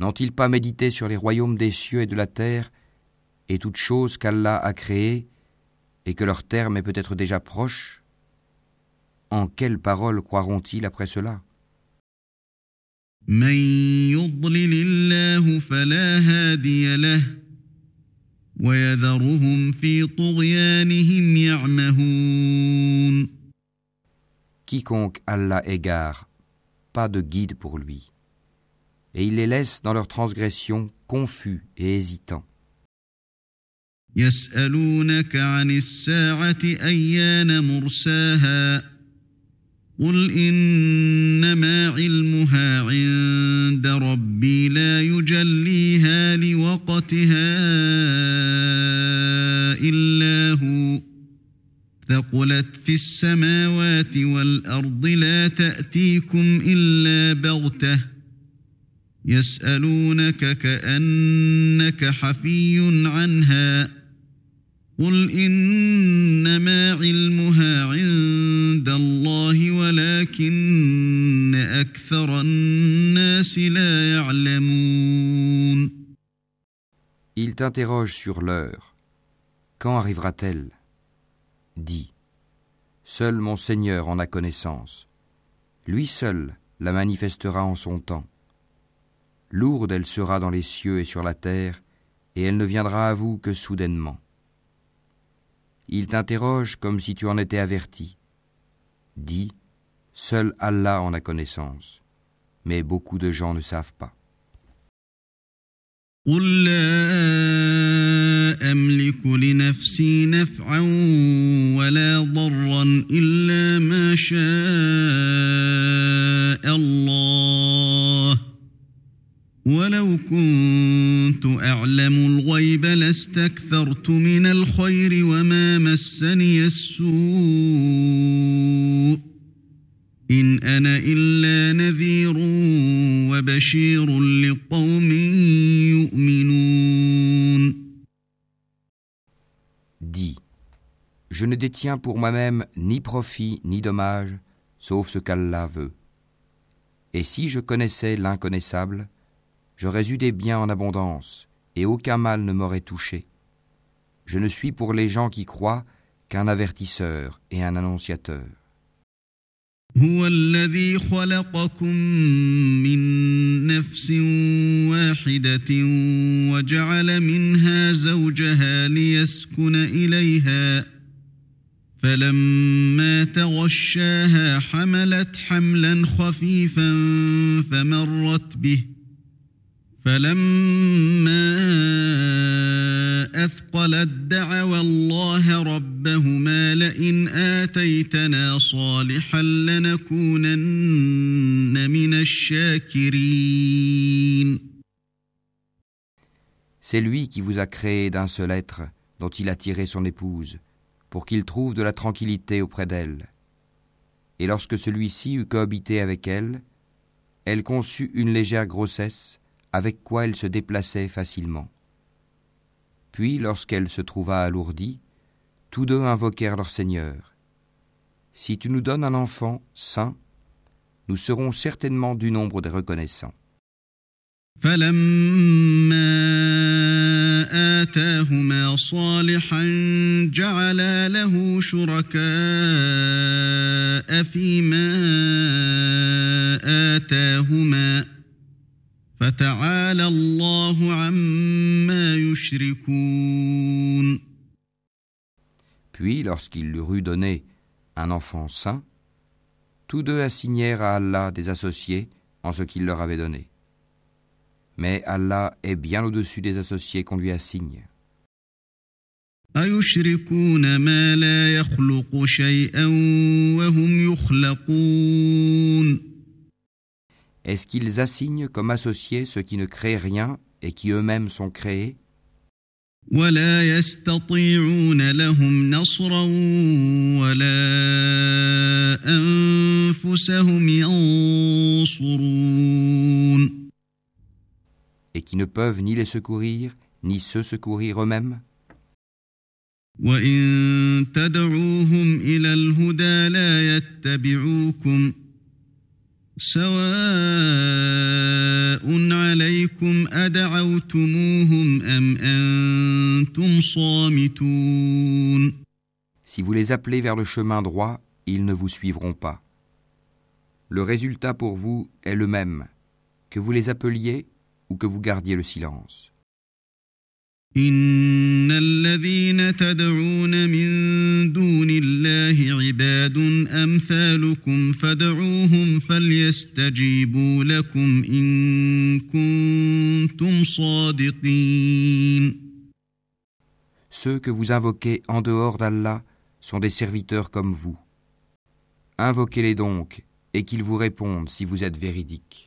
N'ont-ils pas médité sur les royaumes des cieux et de la terre, et toutes choses qu'Allah a créées, et que leur terme est peut-être déjà proche? En quelles paroles croiront-ils après cela? Quiconque Allah égare, pas de guide pour lui. Et il les laisse dans leur transgression confus et hésitants. يسألونك عن الساعة أيان مرساها؟ قل إنما علمها عند ربي لا يجليها لوقتها إلا هو. ثقلت في السماوات والأرض لا تأتيكم إلا بغتة. يسألونك كأنك حفي عنها قل إنما علمها عند الله ولكن أكثر الناس لا يعلمون Il t'interroge sur l'heure. Quand arrivera-t-elle Dis, Seul mon Seigneur en a connaissance. Lui seul la manifestera en son temps. Lourde elle sera dans les cieux et sur la terre, et elle ne viendra à vous que soudainement. Il t'interroge comme si tu en étais averti. Dis, Seul Allah en a connaissance. Mais beaucoup de gens ne savent pas. قل لا أملك لنفسي نفعا ولا ضرا إلا ما شاء ولو كنت أعلم الغيب لاستكثرت من الخير وما مسني السوء إن أنا إلا نذير وبشير لقوم يؤمنون Dis, je ne détiens pour moi-même ni profit ni dommage, sauf ce qu'Allah veut. Et si je connaissais l'inconnaissable, j'aurais eu des biens en abondance, et aucun mal ne m'aurait touché. Je ne suis pour les gens qui croient qu'un avertisseur et un annonciateur. هو الذي خلقكم من نفس واحدة وجعل منها زوجها ليسكن إليها فلما تغشاها حملت حملا خفيفا فمرت به فلما أثقلت دعوا الله ربهما لئن آتيتنا صالحا لنكونن من الشاكرين C'est lui qui vous a créé d'un seul être dont il a tiré son épouse, pour qu'il trouve de la tranquillité auprès d'elle. Et lorsque celui-ci eut cohabité avec elle, elle conçut une légère grossesse, avec quoi elle se déplaçait facilement. Puis, lorsqu'elle se trouva alourdie, tous deux invoquèrent leur Seigneur. Si tu nous donnes un enfant saint, nous serons certainement du nombre des reconnaissants. فلما آتاهما صالحا جعلا له شركاء فيما آتاهما Puis, lorsqu'il leur eut donné un enfant saint, tous deux assignèrent à Allah des associés en ce qu'il leur avait donné. Mais Allah est bien au-dessus des associés qu'on lui assigne. Est-ce qu'ils assignent comme associés ceux qui ne créent rien et qui eux-mêmes sont créés ولا يستطيعون لهم نصرا ولا أنفسهم ينصرون et qui ne peuvent ni les secourir, ni se secourir eux-mêmes وإن تدعوهم إلى الهدى لا يتبعوكم سواء عليكم أدعوتموهم أم أنتم صامتون Si vous les appelez vers le chemin droit, ils ne vous suivront pas. Le résultat pour vous est le même, que vous les appeliez ou que vous gardiez le silence. إن الذين تدعون من دون الله عباد أمثالكم فادعوهم فليستجيبوا لكم إن كنتم صادقين Ceux que vous invoquez en dehors d'Allah sont des serviteurs comme vous. Invoquez-les donc et qu'ils vous répondent si vous êtes véridiques.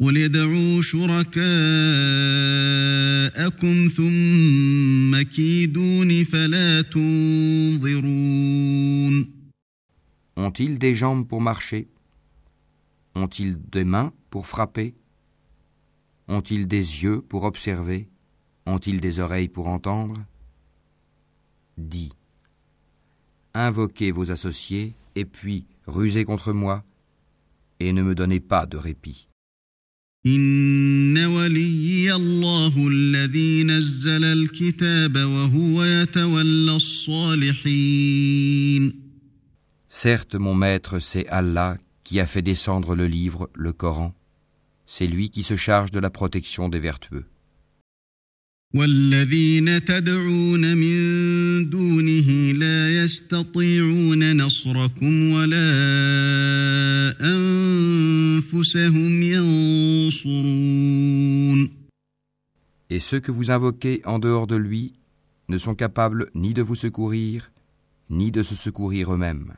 قل ادعوا شركاءكم ثم كيدون فلا تنظرون Ont-ils des jambes pour marcher Ont-ils des mains pour frapper Ont-ils des yeux pour observer Ont-ils des oreilles pour entendre Dis. Invoquez vos associés et puis rusez contre moi et ne me donnez pas de répit. إن وليي الله الذي نزل الكتاب وهو يتولى الصالحين Certes, mon maître, c'est Allah qui a fait descendre le livre, le Coran. C'est lui qui se charge de la protection des vertueux. والذين تدعون من دونه لا يستطيعون نصركم ولا أنفسهم ينصرون Et ceux que vous invoquez en dehors de lui ne sont capables ni de vous secourir, ni de se secourir eux-mêmes.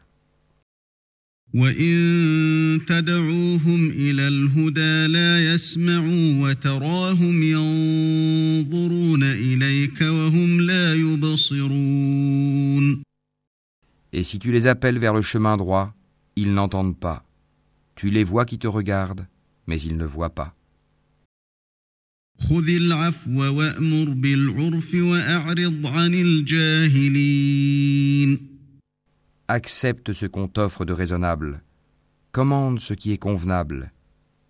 وإن تدعوهم إلى الهدى لا يسمعوا وتراهم ينظرون إليك وهم لا يبصرون Et si tu les appelles vers le chemin droit, ils n'entendent pas. Tu les vois qui te regardent, mais ils ne voient pas. خذ العفو وأمر بالعرف وأعرض عن الجاهلين accepte ce qu'on t'offre de raisonnable, commande ce qui est convenable,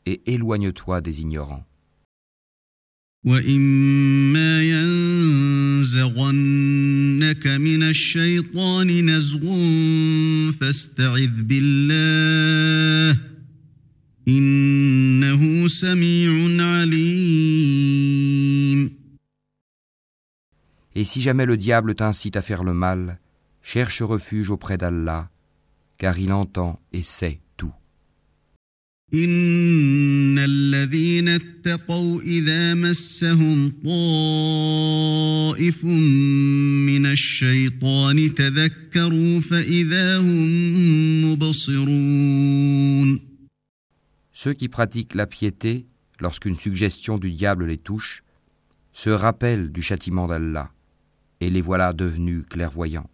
et éloigne-toi des ignorants. Et si jamais le diable t'incite à faire le mal, cherche refuge auprès d'Allah, car il entend et sait tout. إن الذين اتقوا إذا مسهم طائف من الشيطان تذكروا فإذا هم مبصرون Ceux qui pratiquent la piété, lorsqu'une suggestion du diable les touche, se rappellent du châtiment d'Allah, et les voilà devenus clairvoyants.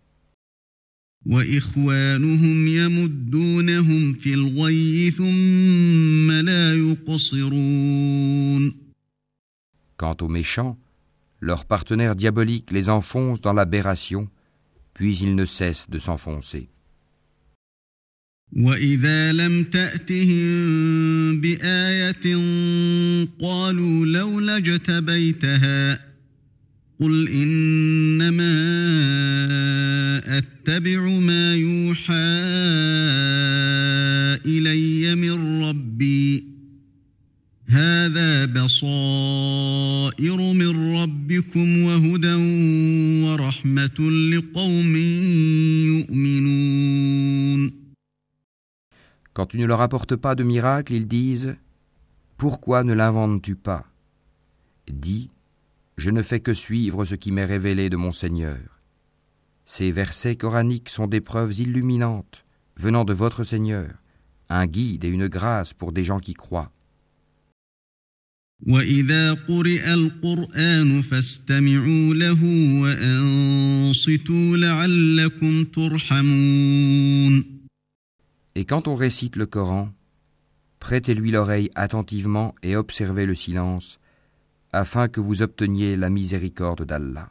وإخوانهم يمدونهم في الغي ثم لا يقصرون Quant aux méchants, leurs partenaires diaboliques les enfoncent dans l'aberration, puis ils ne cessent de s'enfoncer. وإذا لم تأتهم بآية قالوا لولا اجتبيتها قل إنما أتبع ما يوحى إلي من ربي هذا بصائر من ربكم وهدى ورحمة لقوم يؤمنون Quand tu ne leur apportes pas de miracle, ils disent Pourquoi ne l'inventes-tu pas Dis Je ne fais que suivre ce qui m'est révélé de mon Seigneur. Ces versets coraniques sont des preuves illuminantes venant de votre Seigneur, un guide et une grâce pour des gens qui croient. وإذا قرئ القرآن فاستمعوا له وأنصتوا لعلكم ترحمون Et quand on récite le Coran, prêtez-lui l'oreille attentivement et observez le silence, afin que vous obteniez la miséricorde d'Allah.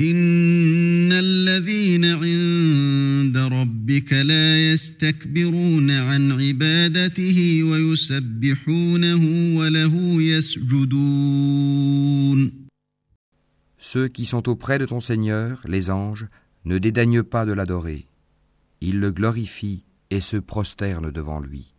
إن الذين عند ربك ربك لا يستكبرون عن عبادته ويسبحونه وله يسجدون Ceux qui sont auprès de ton Seigneur, les anges, ne dédaignent pas de l'adorer. Ils le glorifient et se prosternent devant lui.